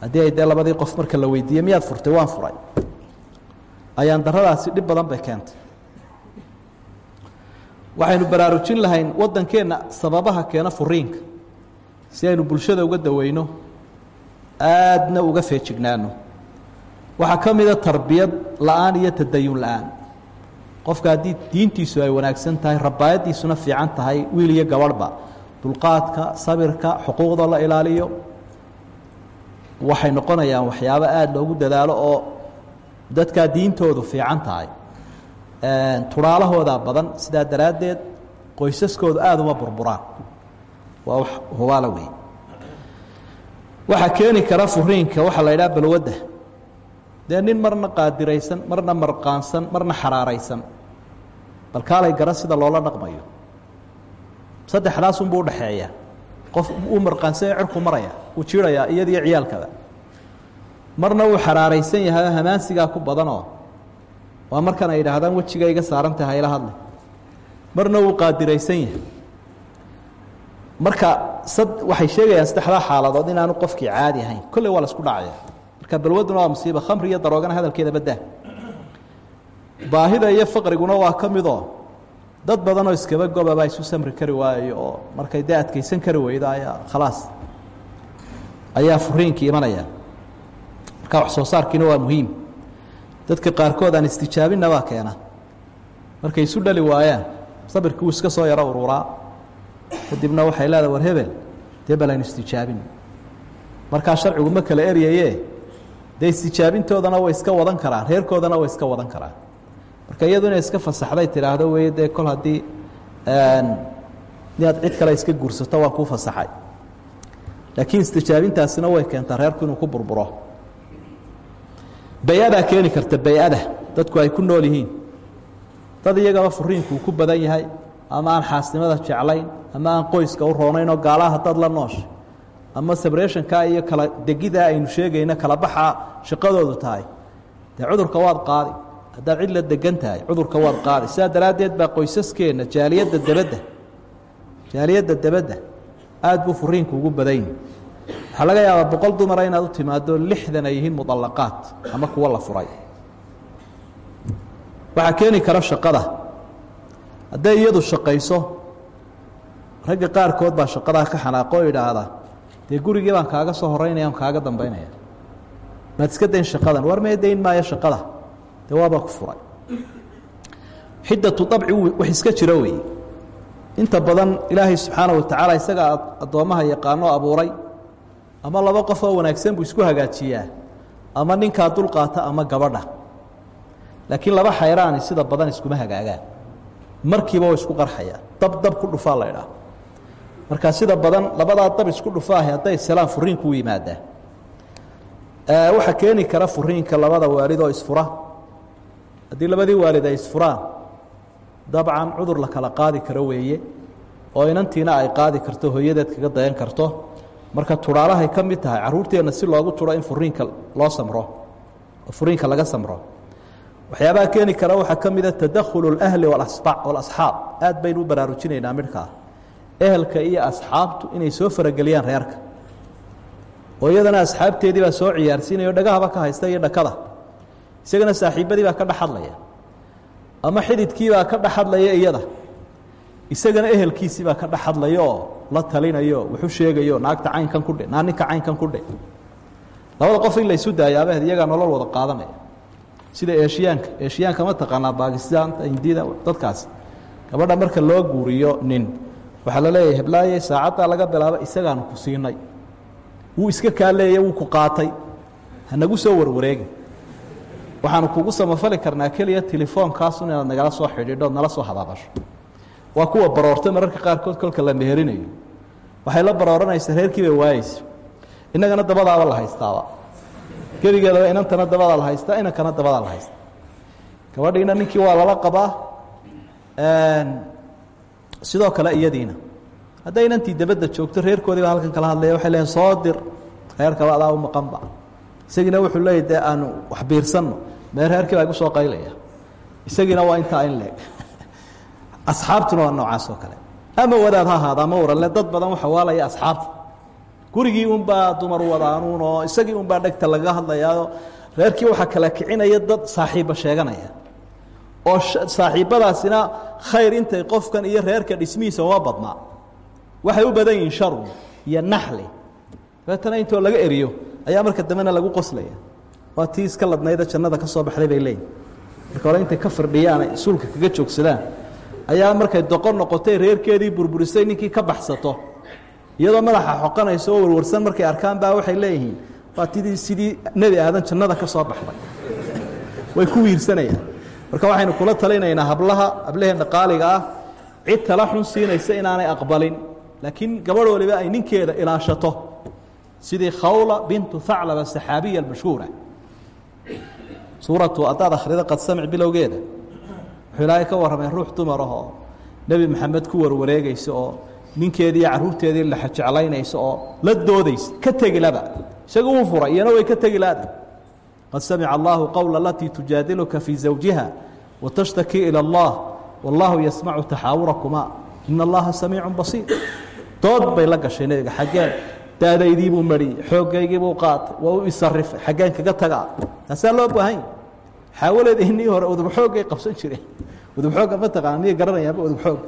Haddii ay dee labadii qof marka la weydiiye miyaad furtay? Waan furay. Ayaan daradaasi dhib badan bay keentay. Waxaynu baraarujin lahayn waddankeenna sababaha keena furiinka si aynu bulshada uga daweyno aadna uga feejignaano. Waxaa ka mida tarbiyad la'aan iyo tadayun la'aan. Qofka haddii diintiisu ay wanaagsan tahay rabaayadiisuna fiican tahay wiil iyo gabadhba. Dulqaadka sabirka xuquuqda la ilaaliyo. Waxay noqonayaan waxyaabo aada loogu dadaalo oo dadkaa diintoodu fiican tahay. Turaalahoodaa badan sidaa daraaddeed qoysaskoodu aada uma burburaan. Waa wax hubaala wey waxaa keeni kara furiinka waxaa la yidhaha balwadda. Dee nin marna qaadiraysan marna marqaansan marna xaraaraysan. Bal kaalay gara sida loola dhaqmayo. Saddexdaasunbuu udhaxeeya qof uu marqaansanya cirku maraya uu jiirayaa iyadiyo ciyaalkaba. Marna uu xaraaraysan yahay hamaansigaa ku badanoo. Waa markan ay idhaahdaan wejiga iga saarantaha hayla hadle marna uu qaadiraysan yahay marka waxay sheegayaan saddexdaa xaaladood inaanu qofkii caadi ahayn. Kolley waa la isku dhacaya. Marka balwaduna waa musiiba khamri iyo daroogana hadalkeeda badaa baahida iyo faqriguna waa ka midoo dad badanoo iskaba gobabaa isu samri kari waayo oo markay dee adkaysan kari weydo ayaa khalaas. Ayaa furiinkii imanaya. Marka wax soo saarkiina waa muhiim. Dadka qaarkood aan istijaabinna baa keena. Markay isu dhali waayaan sabirkii wuu iska soo yaro ururaa kadibna waxay leedaha war hebel dee bal aynu istijaabin. Markaa sharcigu ma kala eryaye dee istijaabintoodana way iska wadan karaan reerkoodana way iska wadan karaan. Marka iyadu inay iska fasaxday tidhaahdo wey dee kol haddii inaad cid kale iska guursato waan kuu fasaxay. Laakiin istijaabintaasina way keentaa reerku inuu ku burburo. Bay-adaa keeni karta bay-ada dadku ay ku nool yihiin. Dad iyagaba furiinku uu ku badan yahay ama aan xaasnimada jeclayn ama aan qoyska u roonayn oo gaalaha dad la noosha ama sabreeshanka iyo kala degidaa aynu sheegayno kala baxaa shaqadoodu tahay. Dee cudurka waad qaadi haddaad cid la degan tahay cudurka waad qaadi. Sidaa daraaddeed baa qoysaskeenna jaaliyadda debadda jaaliyadda debadda aada buu furiinku ugu badan yihi waxaa laga yaabaa boqol dumara inaad u timaado lixdan ay yihiin mudallaqaad ama kuwo la furay. Waxaa keeni kara shaqada hadday iyadu shaqayso ragga qaarkood baa shaqadaa ka xanaaqo oo idhaahda dee gurigii baan kaaga soo horeynaya kaaga dambaynaya. Maad iska dayn shaqadan war mee dayn maayo shaqada? Dee waabaa ku furay. Xiddatu dabci wax iska jiro weeye inta badan ilaahay subxaana wa isaga addoommaha yaqaano abuuray ama laba qof oo wanaagsan buu isku hagaajiyaa ama ninkaa dulqaata ama gabadha. Laakiin laba xayraani sida badan iskuma hagaagaan markiiba way isku qarxayaan. Dab dab ku dhufaa la idhaah marka sida badan labadaa dab isku dhufaahe hadday selaan furiinku u yimaadaa waxaa keeni kara furiinka labada waalid oo isfura. Haddii labadii waalid ay isfuraan dabcan cudur la kala qaadi karo weeye oo inantiina ay qaadi karto hooyadeed kaga dayan karto. Marka turaalahay ka mid tahay caruurteenna si loogu turo in furiinka loo samro oo furiinka laga samro waxyaabaha keeni kara waxaa ka mida tadakhulu اlahli walasxaab aad baynu u baraarujinaynaa midhkaa ehelka iyo asxaabtu inay soo farageliyaan reerka. Oo iyadana asxaabteedii baa soo ciyaarsiinaya o dhagahaba ka haysta iyo dhakada. Isagana saaxiibadii baa ka dhexadlaya. Ama xididkiibaa ka dhexadlaya iyada. Isagana ehelkiisii baa ka dhexadlaya oo la talinayo wuxu sheegayo naagta caynkan ku dhe naa ninka caynkan ku dhe labada qof in laysu daayaabeed iyagaa nolol wada qaadanaya sida eeshiyaanka eeshiyaanka ma taqaanaa baakistanta hindida dadkaas. Gabadha marka loo guuriyo nin waxaa la leeyahay heblaaye saacaddaa laga bilaabo isagaanu ku siinay. Wuu iska kaa leeya wuu ku qaatay. Hanagu soo warwareegi waxaanu kugu samafali karnaa keliya telefoonkaasun inaad nagala soo xidhiidho nala soo hadaabasho waa kuwa baroorta mararka qaarkood kolka la meherinayo. Waxay la barooranaysa reerkii bay waayeysa innagana dabadaaba la haystaaba gebigeedaba inantana dabadaa la haystaa inankana dabadaa la haystaa gabadhiina ninkii waa lala qabaa sidoo kale iyadiina. Hadday inantii dabadda joogto reerkoodii baa halkan kala hadlaya waxay leeyiin soo dir reerkaba adaa u maqanba isagiina wuxuu leeyay dee aanu wax biirsanno. Mee reerkii baa igu soo qaylaya. Isagiina waa intaa in leeg. <laughs> Asxaabtuna waa noocaas oo kale. Ama wadaad ha ahaada ama waranle dad badan waxa waalaya asxaabta gurigii unbaa dumar wadaanuun oo isagii unbaa dhegta lagaga hadlayaayo reerkii waxaa kala kicinaya dad saaxiibba sheeganaya. Oo saaxiibbadaasina khayr intay qofkan iyo reerka dhismihiisa uma badnaa. Waxay u badan yihiin sharu iyo naxli. Dabeetana intoo laga eriyo ayaa marka dambena lagu qoslaya. Waa tii iska ladnayda jannada ka soo baxday bay leeyihiin marka hore intay ka firdhiyaan suulka kaga joogsadaan ayaa markay doqon noqotay reerkeedii burburisay ninkii ka baxsato iyadoo madaxa xoqanaysa oo warwarsan markay arkaan baa waxay leeyihiin waa tidii sidii nebi aadan jannada ka soo baxday. Way ku wiirsanayaan. Marka waxaynu kula talinaynaa hablaha hablaheenna qaaliga ah cid tala xun siinaysa inaanay aqbalin laakiin gabadh waliba ay ninkeeda ilaashato. Sidii khawla bintu haclaba saxaabiya almashhuura. Suuratu haddaad akhrida qad samic bilowgeeda. Wuxuu ilaahay ka warramay ruux dumar ah oo nebi maxamed ku warwareegaysa oo ninkeedii iyo carruurteedii laxajeclaynaysa oo la doodaysa ka tegilaba isaga uu furay iyana way ka tegi laada qad samica allahu qowla alatii tujaadiluka fii zawjiha watashtaki ilى اllah wallahu yasmacu taxaawurakuma. Ina allaha samiicu basiir. Dood bay la gashay nebiga xaggeen. Daadaydiibuu mariyey xoogaygiibuu qaatay waa u isarifay xaggeen kaga tagaa. Taasaa loo baahanya xaawaleed inii hore udub xoogay qabsan jireen? Udub xoogga ma taqaana miyay garanayaanba udub xoog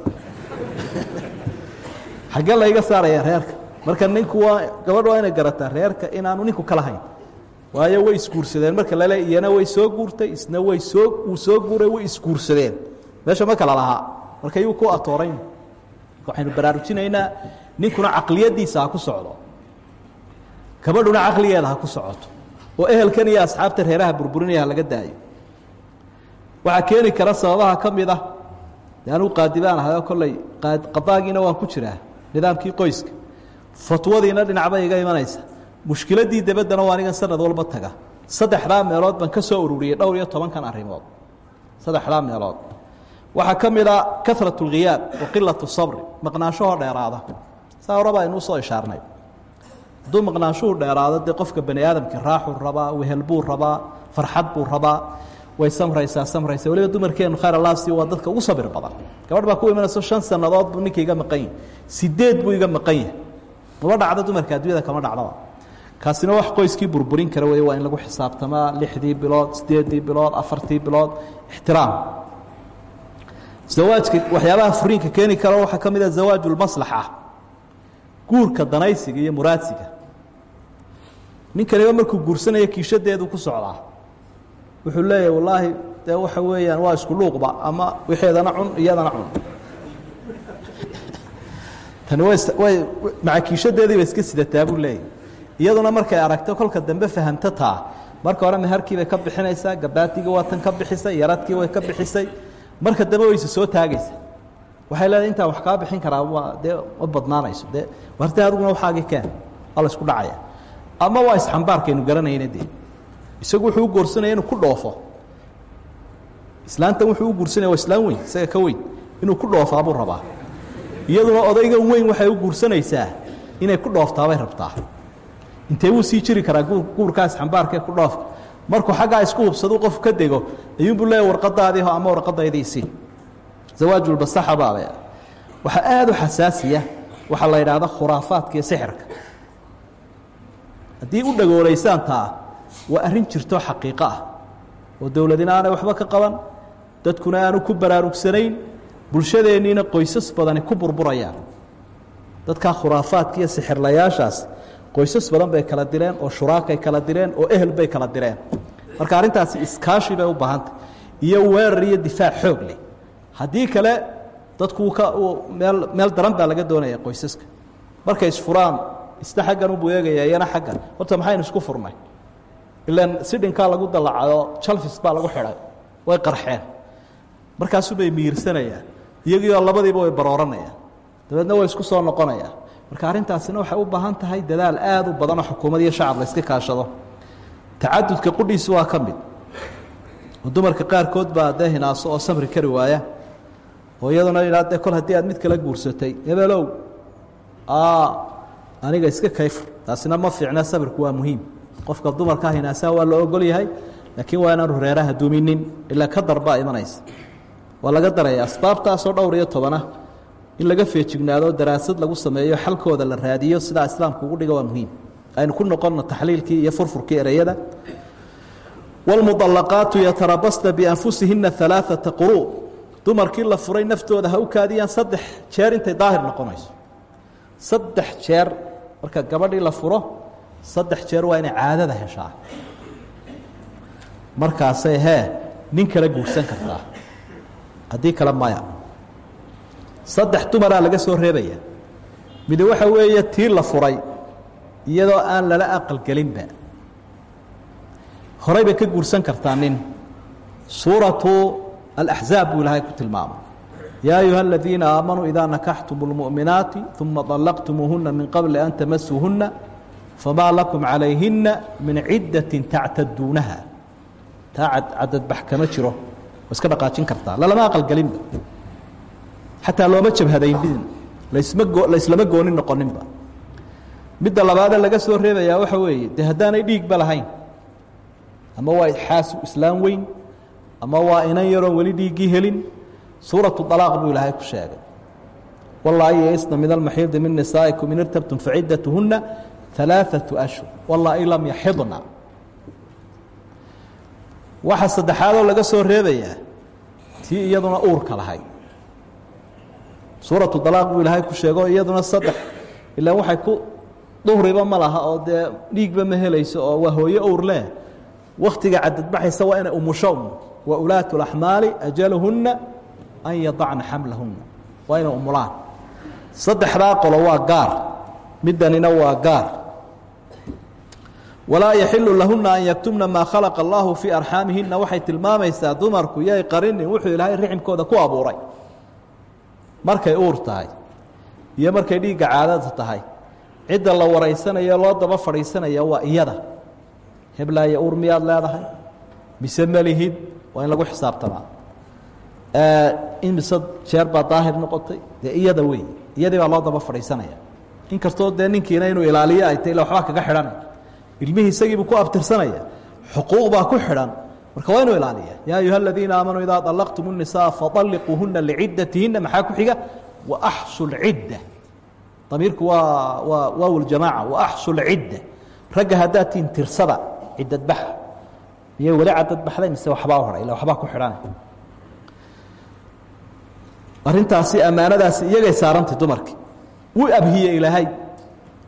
xaggee layga saaraya reerka. Marka ninku waa gabadh waa inay garataa reerka inaanu ninku kala waayo way isguursadeen. Marka lale iyana way soo guurtay isna way soo uu soo guuray way isguursadeen. Meesha ma kala lahaa. Marka ku atoorayn. Waxaynu baraarujinaynaa ninkuna caqliyaddiisa ha ku socdo. Gabadhuna caqligeeda ha ku socoto. Oo ehelkan iyo asxaabta reeraha burburinaya laga daayo. Waxaa keeni kara sababaha ka mid ah. De anuu qaadibaan ahayo kolley qadaagiina waan ku jiraa nidaamkii qoyska fatwadiina dhinacbay iga imanaysa mushkiladdii dabaddana waa anigan sanad walba taga saddexdaa meelood baan ka soo ururiyey dhowr iyo tobankan arrimood saddexdaa meelood waxaa ka mid a karat اlghiyaab wa qilaة الصabri maqnaanshahoo dheeraada saa horeba aynuu soo ishaarnay hadduu maqnaanshuhu dheeraado dee qofka bani aadamka raaxuu rabaa wehel buu rabaa farxad buu rabaa way samraysaa samraysa waliba dumarkeenu khayr alaasi waa dadka ugu sabir badan. Gabadh baa ku imanayso shan sannadood buu ninka iga maqan yahay. Sideed buu iga maqan yahay. Maba dhacdo dumarka addunyada kama dhacdaba kaasina wax qoyskii burburin kara wey waa in lagu xisaabtamaa lixdii bilood sideeddii bilood afartii bilood. Ixtiraam. Zawaajka waxyaabaha furiinka keeni kara waxaa ka mid a zawaaju lmaslaxa guurka danaysiga iyo muraadsiga. Ninkaniba markuu guursanaya kiishadeedu ku socdaa wuxuu leeyahay wallaahi dee waxa weeyaan waa isku luuqba ama wixeedana cun iyadana cun. Tani way way maca kiishadeedii ba iska sidataa buu leeyahy iyaduna markay aragto kolka dambe fahamto taa. Marka hore meherkii bay ka bixinaysaa gabaatigii waa tan ka bixisay yaradkii way ka bixisay. Marka dambe wayse soo taagaysa waxay leedahay intaa wax kaa bixin karaa waa dee ma badnaanayso dee wartee adiguna waxaagii keen waa la isku dhacaya. Ama waa isxambaarkaynu garanayna dee isagu wuxuu u goorsanaya inuu ku dhoofo. Islaantan wuxuu u guursanaya waa islaan weyn isaga ka weyn. Inuu ku dhoofaa buu rabaa. Iyaduna odaygan weyn waxay u guursanaysaa inay ku dhooftaabay rabtaa. Intee wuu sii jiri karaa guurkaas xambaarkae ku dhoofka markuu xaggaa isku hubsaduu qofku ka dego ayuunbuu leeya warqadaadiiho ama warqadaydiisii zawaajulbasaxa baaba waxaa aada u xasaasiya waxaa la yidhaahda khuraafaadka iyo sixirka. Haddii u dhagoolaysaan taa waa arrin jirto xaqiiqo ah oo dowladina aanay waxba ka qaban. Dadkuna aanu ku baraarugsanayn bulshadeenniina qoysas badani ku burburayaan. Dadkaa khuraafaadka iyo sixirlayaashaas qoysas badan bay kala direen oo shuraakay kala direen oo ehel bay kala direen. Marka arrintaasi iskaashi bay u baahantay iyo weerar iyo difaac xoog leh. Haddii kale dadku ka meel meel daran baa laga doonaya qoysaska. Markay isfuraan isna xaggan ubuu eegaya iyana xaggan. Horta maxaynu isku furnay ilaan sidhinkaa lagu dallacado jalfis baa lagu xidhay. Way qarxeen. Markaasubay miirsanayaan. Iyagiioo labadiiba way barooranayaan. Dabeedna way isku soo noqonayaan. Marka arrintaasina waxay u baahan tahay dadaal aada u badanoo xukuumad iyo shacab la yska kaashado. Tacadudka qudhiisi waa ka mid. Oo dumarka qaarkood baa dee hinaaso oo samri kari waaya oo iyaduna idhaa de kol haddii aad mid kala guursatay hebelow aniga iska kayfur taasina ma fiicna sabirku waa muhiim qofka dumarkaa hinaasaa waa la ogol yahay laakiin waa inaanu reeraha duminin ilaa ka darbaa imanaysa waa laga daraya asbaabtaasoo dhowr iyo tobana in laga feejignaado daraasad lagu sameeyo xalkooda la raadiyo sidaa islaamku ugu dhiga waa muhiim aynu ku noqonno taxliilkii iyo furfurkii ereyada wاlmuطalaqaatu yatarabasna bianfusihina alaaثaةa quruu dumarkii la furay naftooda ha u kaadiyaan saddex jeer intay daahir noqonayso saddex jeer marka gabadhii la furo saddex jeer waa inay caadada heshaa. Markaasay hee nin kala guursan kartaa. Haddii kale maya. Saddex dumaraa laga soo reebaya. Mid waxa weeye tii la furay iyadoo aan lala aqalgelinba horay ka guursan kartaa nin. Suuratu alaxzaab buu ilaahay ku tilmaamay. Yaa ayuha aladiina aamanuu idaa nakaxtum اlmu'minaati uma طallaqtumuuhuna min qabli an tamasuuhuna famaa lakum calayhina min ciddatin tactaduunaha. Taa cadadbax kama jiro. Iska dhaqaajin kartaa. Lalama aqalgelinba xataa looma jabhadaynbidin lasma goo laislama goonin noqoninba. Midda labaade laga soo reebayaa waxa weeye dee haddaanay dhiigba lahayn. Ama waa xaas islaam weyn ama waa inan yaroon weli dhiiggii helin suuratu alaaq buu ilaahay ku sheegay. Wallaahi yaisna min almaxiidi min nisaa'ikum in irtabtum faciddatuhunna alaaثaةu ashhur wallaahi lam yaxidna waxa saddexaadoo laga soo reebayaa tii iyaduna uurka lahayd suuratu dalaaq buu ilaahay ku sheego iyaduna saddex ilaan waxay ku duhriba ma laha oo dee dhiigba ma helayso oo waa hooyo owr leh waktiga cadadbaxaysa waa inay umusho um wa ulaatu اlaxmaali ajaluhunna an yadacna xamlahunna waa inay umulaan saddexdaa qolo waa gaar middanina waa gaar walaa yaxilu lahuna an yaktumna maa khalaqa allahu fii arxaamihina waxay tilmaamaysaa dumarku yay qarinin. Wuxuu ilaahay riximkooda ku abuuray. Markay uur tahay iyo markay dhiigga caadada tahay cidda la waraysanayo loo daba fadhiisanaya waa iyada. Heblaaya uur miyaad leedahay? Mise malihid waa in lagu xisaabtamaa. In mise jeer baa daahir noqotay? Dee iyada wey iyadii baa loo daba fadhiisanaya. Inkastoo dee ninkiina inuu ilaaliyo ay tay ila waxbaa kaga xidhan ilmihii isagiibuu ku abtirsanaya xuquuq baa ku xidhan marka waa inuu ilaaliya yaa ayuha aladiina aamanuu idaa طalaqtum الnisaa faطalliquuhuna licidatihina maxaa ku xiga waaxsu lcidda damiirku waa waa waaw ljamaaca waaxsu lcidda ragga haddaad tihin tirsada cidadbaxa miyay weli cadadbaxday mise waxbaa horay ila waxbaa ku xidhan arrintaasi ammaanadaasi iyagay saarantay dumarkii wuu abhiyey ilaahay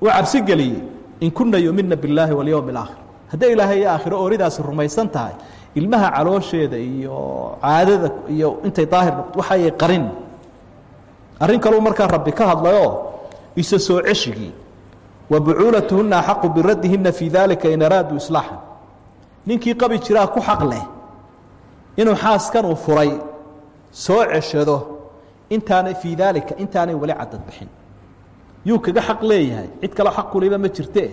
wuu cabsi geliyey in kuna yumina biاllaahi walyowm اlaakhir hadday ilaahay iyo aakhiro ooridaasi rumaysan tahay ilmaha caloosheeda iyo caadada iyo intay daahir noqto waxayay qarin. Arrin kaleu markaa rabbi ka hadlayoo isa soo ceshigii wa bucuulatuhuna axaqu biradihina fii dalika in araaduu islaaxa ninkii qabi jiraa ku xaq leh inuu xaaskan uu furay soo ceshado intaanay fii daalika intaanay weli cadad bixin yuu kaga xaq leeyahay. Cid kaleo xaq kuliba ma jirte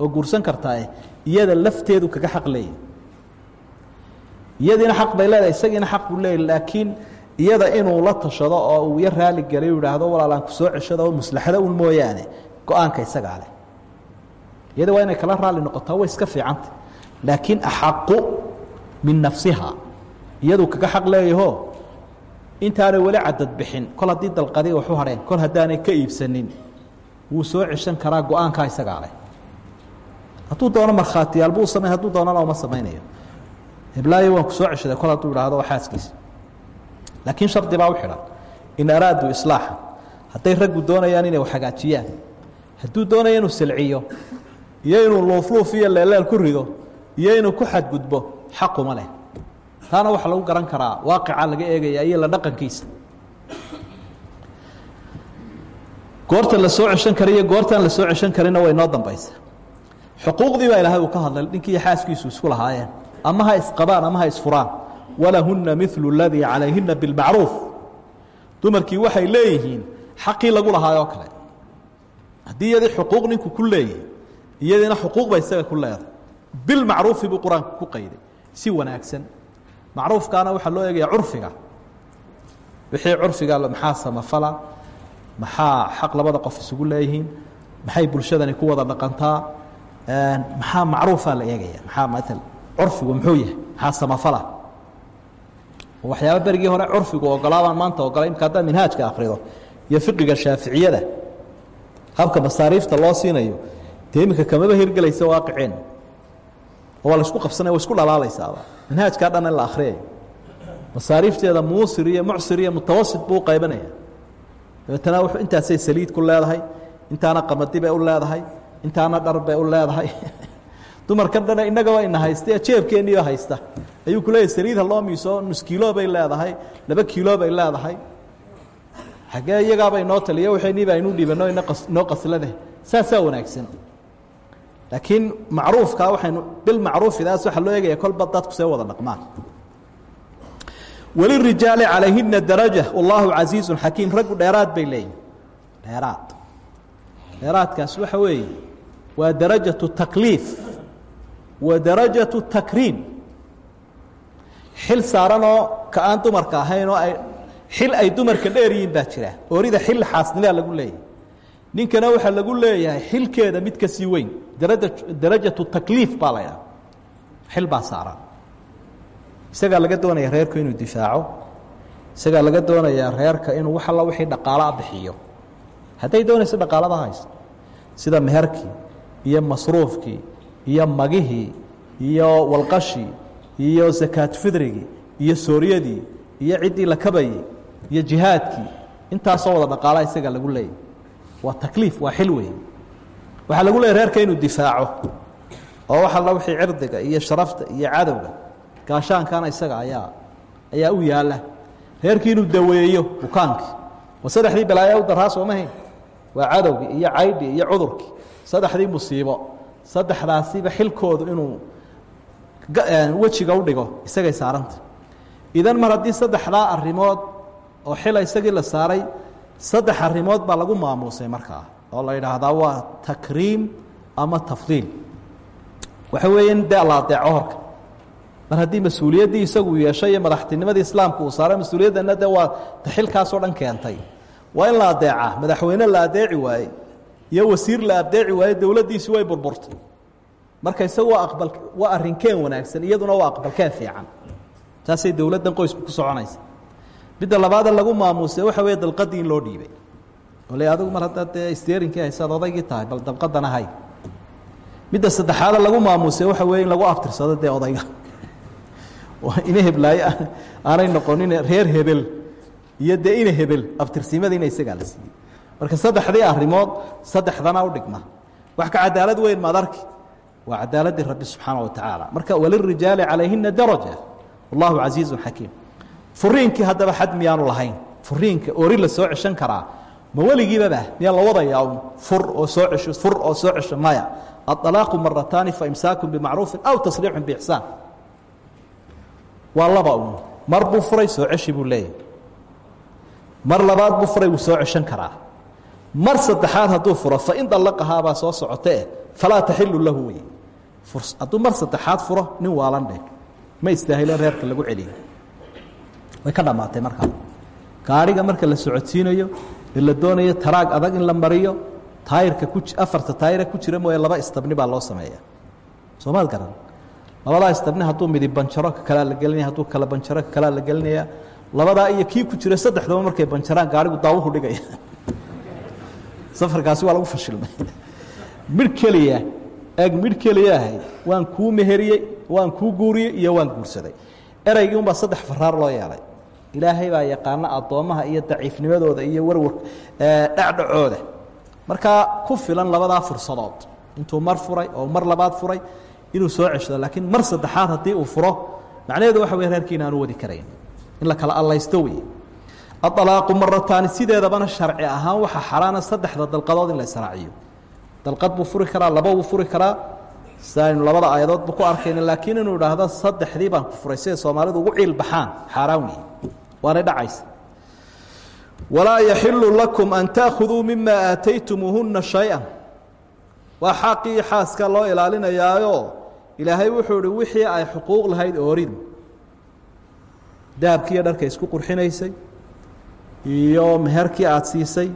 oo guursan kartaae iyada lafteedu kaga xaq leeyahay. Iyadiina xaq bay leedahay isagiina xaq buu leeyahy laakiin iyada inuu la tashado oo uu ya raali gelay u idhaahdo walaalaan ku soo ceshado oo maslaxada un mooyaane go'aanka isagaa leh iyada waa inay kala raali noqotaa way iska fiicanta laakiin axaqu min nafsiha iyaduu kaga xaq leeyaho intaanay weli cadad bixin. Kol haddii dalqadi waxu hadheen kol haddaanay ka iibsanin wuu soo ceshan karaa go'aankaa isagaa leh. Hadduu doono markhaatiyaal buu samay hadduu doonana uma samaynayo. Heblaayo waan ku soo ceshaday kol hadduu idhaahdo waa xaaskiisa laakiin shardi baa u xidhan. In araaduu islaaxa hadday raggu doonayaan inay wax hagaajiyaan. Hadduu doonaya inuu silciyo iyo inuu luufluuf iyo leeleel ku rido iyo inuu ku xadgudbo xaquma leh. Taana waxaa lagu garan karaa waaqica laga eegaya iyo la dhaqankiisa goorta la soo ceshan kara iyo goortaan la soo ceshan karina way noo dambaysa. Xuquuqdii baa ilaahay uu ka hadlay ninkii xaaskiisu isku lahaayeen. Ama ha isqabaan ama ha isfuraan. Walahunna milu اladii calayhina biاlmacruuf dumarkii waxay leeyihiin xaqii lagu lahaayoo kale. Haddii iyadii xuquuq ninku ku leeyahy iyadiina xuquuq ba isaga ku leedahay. Bilmacruufi buu qur'aanku ku qayday si wanaagsan. Macruufkaana waxaa loo eegaya curfiga. Wixii curfiga maxaa samafala maxaa xaq labada qof isugu leeyihiin? Maxay bulshadani ku wada dhaqantaa? Maxaa macruufaa la eegaya? Maxaa maala curfigu muxuu yahay? Maxaa samafala? Waxyaaba berigii hore curfigu ogolaabaan maanta ogolay imka haddaad minhaajka akrido iyo fiqiga shaaficiyada. Habka masaariifta loo siinayo dee iminka kamaba hirgelaysa waaqiceen. Waa la isku qabsanaya wa isku dhalaalaysaaba. Manhaajkaa dhan in la akriyayo masaariifteeda muusir iyo mucsir iyo mutawasit buu qaybanaya dabeetana w intaasay saliid ku leedahay intaana qamadi bay u leedahay intaana dhar bay u leedahay. <laughs> Dumarkan dhana innagaba ina haysta jeebkeeniiba haysta. Ayuu ku leeyahy saliid ha loo miiso nus kiilo bay leedahay laba kiilo bay leedahay. Xaggee iyagaaba inoo taliya waxayniiba aynu dhibano inoo qaslade saasaa wanaagsan. Laakiin macruufka waxaynu bilmacruufidaas waxaa loo eegaya kolba dadku see wada dhaqmaan walirijaali calayhina daraja. Wallaahu casiizun xakiim. Raggu dheeraad bay leeyihiin dheeraad. Dheeraadkaas waxa weeye waa darajatu takliif. Wa darajatu takriim. Xil saaranoo ka aan dumarka ahayn oo ay xil ay dumarka dheer yihiin baa jira. Oorida xil xaasnimaa lagu leeyahay. Ninkana waxaa lagu leeyahay xilkeeda mid ka sii weyn. Daraja darajatu takliif baa la xil baa saaran isagaa laga doonaya reerku inuu difaaco isagaa laga doonayaa reerka inuu wax alla wixii dhaqaaloa bixiyo. Hadday doonayso dhaqaalada hayso. Sida meherkii iyo masruufkii iyo magihii iyo walqashii iyo sakaat fidrigii iyo sooryadii iyo ciddii la kabayey iyo jihaadkii. Intaasoo wada dhaqaala isagaa lagu leeyahy waa takliif waa xil weyn. Waxaa lagu leeyahy reerka inuu difaaco. Oo wax alla wixii cirdiga iyo sharafta iyo cadowga gaashaankana isaga ayaa ayaa u yaalla reerkii inuu daweeyo bukaankii waa saddexdii balaayo u daraa soomahayn waa cadowgii iyo caydhii iyo cudurkii. Saddexdii musiibo saddexdaasiba xilkoodu inuu wejiga u dhigo isagay saaranta. Idan mar haddii saddexdaa arrimood oo xila isagii la saaray saddex arrimood baa lagu maamuusay markaa oo la yidhaahdaa waa takriim ama tafdiil. Waxa weeye in dee la horka mar haddii mas'uuliyaddii isagu yeeshay iyo madaxtinimadii uu saaray mas'uuliyaddanna de waa taxilkaasoo dhan keentay. Waa in la adeecaa madaxweyne la adeeci waayey iyo wasiir la adeeci waaye dowladdiisi way burburtay. Marka isagu waa aqbal waa arrinkeen wanaagsan iyaduna waa aqbalkeen fiican. Saasay dowladdan qoysku ku soconaysa. Midda labaada lagu maamuusay waxa weeye dalqadii loo dhiibay. Oo adigu mar haddaad dee steerinkii haysaad odaygii tahay bal dalqadana midda saddexaada lagu maamuusay waxa weeye lagu abtirsado dee odayga ina heblaayo aanay noqonin reer hebel iyo dee ina hebel abtirsimadiina isagaa la siiyey marka saddexdii arrimood saddexdana u dhigma. Wax ka cadaalad weyn maad arki. Waa cadaaladii rabbi subxaana wa tacaala. Marka walirijaali calayhina daraja. Wallahu casiizun xakiim. Furiinkii haddaba xad miyaanu lahayn. Furiinka ori la soo ceshan karaa. Ma weligiibaba miyaa la wadayaa un fur oo soo cesho fur oo soo cesho maya. Aalaaqu marataani faimsaaku bimacruufin aw tasriixun biixsaan waa laba un mar buu furay soo ceshi buu leeyahy mar labaad buu furay wuu soo ceshan karaa. Mar saddexaad hadduu furo fain dallaqahaabaa soo socotee falaa taxilu lahu wey hadduu mar saddexaad furo nin waalan dheh. Ma istaahilen reerka lagu celiyo way ka dhammaatay markaa. Gaariga marka la socodsiinayo ee la doonayo taraag adag in la mariyo taayirka ku afarta taayira ku jira mooye laba istabni baa loo sameeya soomaad garan labadaa istabni hadduu midib banjaro ka kalaa la gelinaya hadduu kala banjaro ka kalaa la gelinaya labadaa iyo kii ku jira saddexdaba markay banjaraan gaarigu daawuhu dhigaya. <laughs> Safarkaasi waa lagu fashilmay. <laughs> Midh keliya eg midh keliya ahayd waan kuu meheriyey waan kuu guuriyey iyo waan guursaday. Ereygii unbaa saddex faraar loo yeelay. Ilaahay baa yaqaana addoommaha iyo daciifnimadooda iyo warwar dhacdhacooda. Markaa ku filan labadaa fursadood. Intuu mar furay oo mar labaad furay inuu soo ceshado laakiin mar saddexaad haddii uu furo macnaheedu waxa wey reerkii inaanu wadi karayn. In la kala allaysto wey aalaaqu marataani sideedabana sharci ahaan waxaa xaraana saddexda dalqadood in la israaciyo. Dalqad buu furi karaa laba buu furi karaa si aynu labada aayadoodba ku arkayna laakiin inuu idhaahdo saddexdii baan ku furay siday soomaalidu ugu ciil baxaan. Xaaraan wey waanay dhacaysa. Walaa yaxilu lakum an taakuduu mima aataytumuuhuna shay-an. Waa xaqii xaaska loo ilaalinayaayo ilaahay wuxuu ihi wixii ay xuquuq lahayd ooridu dahabkiiyo dharka isku qurxinaysay iyo meherkii aada siisay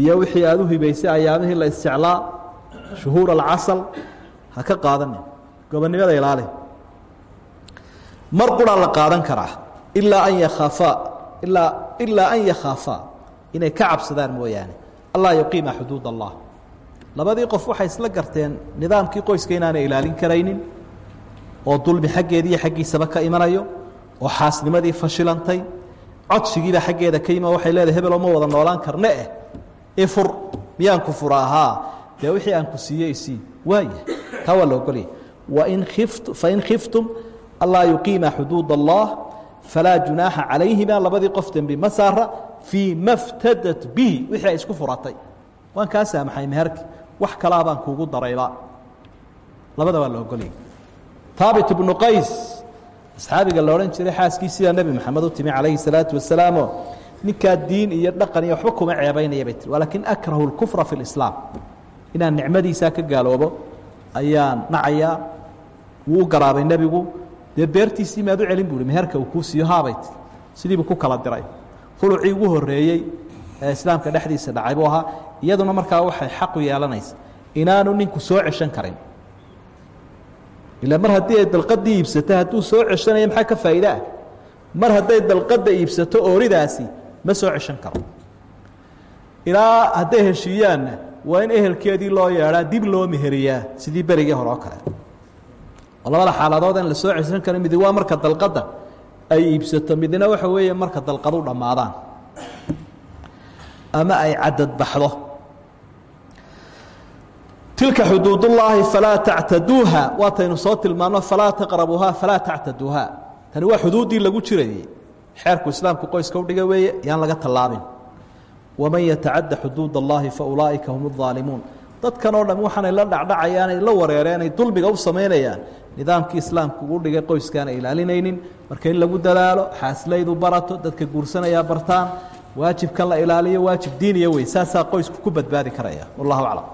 iyo wixii aada u hibaysay ayaamihii la isjeclaa shuhuur alcasal ha ka qaadanin gobonnimada ilaali. Mar quraa la qaadan karaa ilaa an yakhaafaa ilaa ilaa an yakhaafaa inay ka cabsadaan mooyaane. Allaa yuqiima xuduud allah labadii qof waxay isla garteen nidaamkii qoyska inaanay ilaalin karaynin oo dulmi xaggeediiyo xaggiisaba ka imanayo oo xaasnimadii fashilantay codsigiiba xaggeeda ka yima waxay leedahay hebeloo ma wada noolaan karne eh. Ifur miyaan ku fura? Ahaa. Dee wixii aan ku siiyey isii waaya taa waa la ogolaya wain kift fain khiftum allaa yuqiima xuduud allah falaa junaaxa calayhima labadii qof dembi ma saara fii ma ftadat bihi. Wixii ay isku furatay. Waan kaa saamaxay meherki wax kalaa baan kuugu darayba. Labada waa la ogolaya haabit ibnu qays asxaabiga la odhan jiray xaaskii sidaa nebi maxamed u timi calayhi salaatu wasalaamo ninkaa diin iyo dhaqan iyo waxba kuma ceebaynaya bay tiri. Walaakin akrahu اlkufra fi اlislaam inaan nicmadiisaa ka gaaloobo ayaan nacayaa wuu u garaabay nebigu. Dee beertiisii maad u celin buuhi meherka uu kuu siiyo haabay tiri. Sidiibuu ku kala diray. Hulucii ugu horreeyey ee islaamka dhexdiisa dhacay buu ahaa iyaduna markaa waxay xaqu yeelanaysa inaanu ninku soo ceshan karin. Ila mar haddii ay dalqadii iibsato hadduu soo ceshanaya maxaa ka faa'iide ah? Mar hadday dalqadda iibsato ooridaasi ma soo ceshan karo. Ilaa hadday heshiiyaanna waa in ehelkeedii loo yeedhaa dib loo meheriyaa sidii berigii hore oo kale. Labada xaaladood aan la ceshan karin midi waa marka dalqadda ay iibsato midna waxa weeye marka dalqadu dhammaadaan. Ama ay cadad baxdo tilka xuduudullaahi falaa tactaduuha waataynu soo tilmaano falaa taqrabuuha falaa tactaduuha. Tani waa xuduuddii lagu jirayey. Xeerku islaamku qoyska udhiga weeye yaan laga tallaabin. Waman yatacadda xuduud allahi fa ulaa'ika hum اaalimuun dadkan oo dham waxaanay la dhacdhacayaanay la wareereenay dulmiga u samaynayaan. Nidaamkii islaamku ugu dhigay qoyskaana ilaalinaynin. Marka in lagu dadaalo xaaslaydu barato dadka guursanayaa bartaan. Waajibkan la ilaaliyo waajib diiniya wey saasaa qoysku ku badbaadi karaya. Wallahu aclam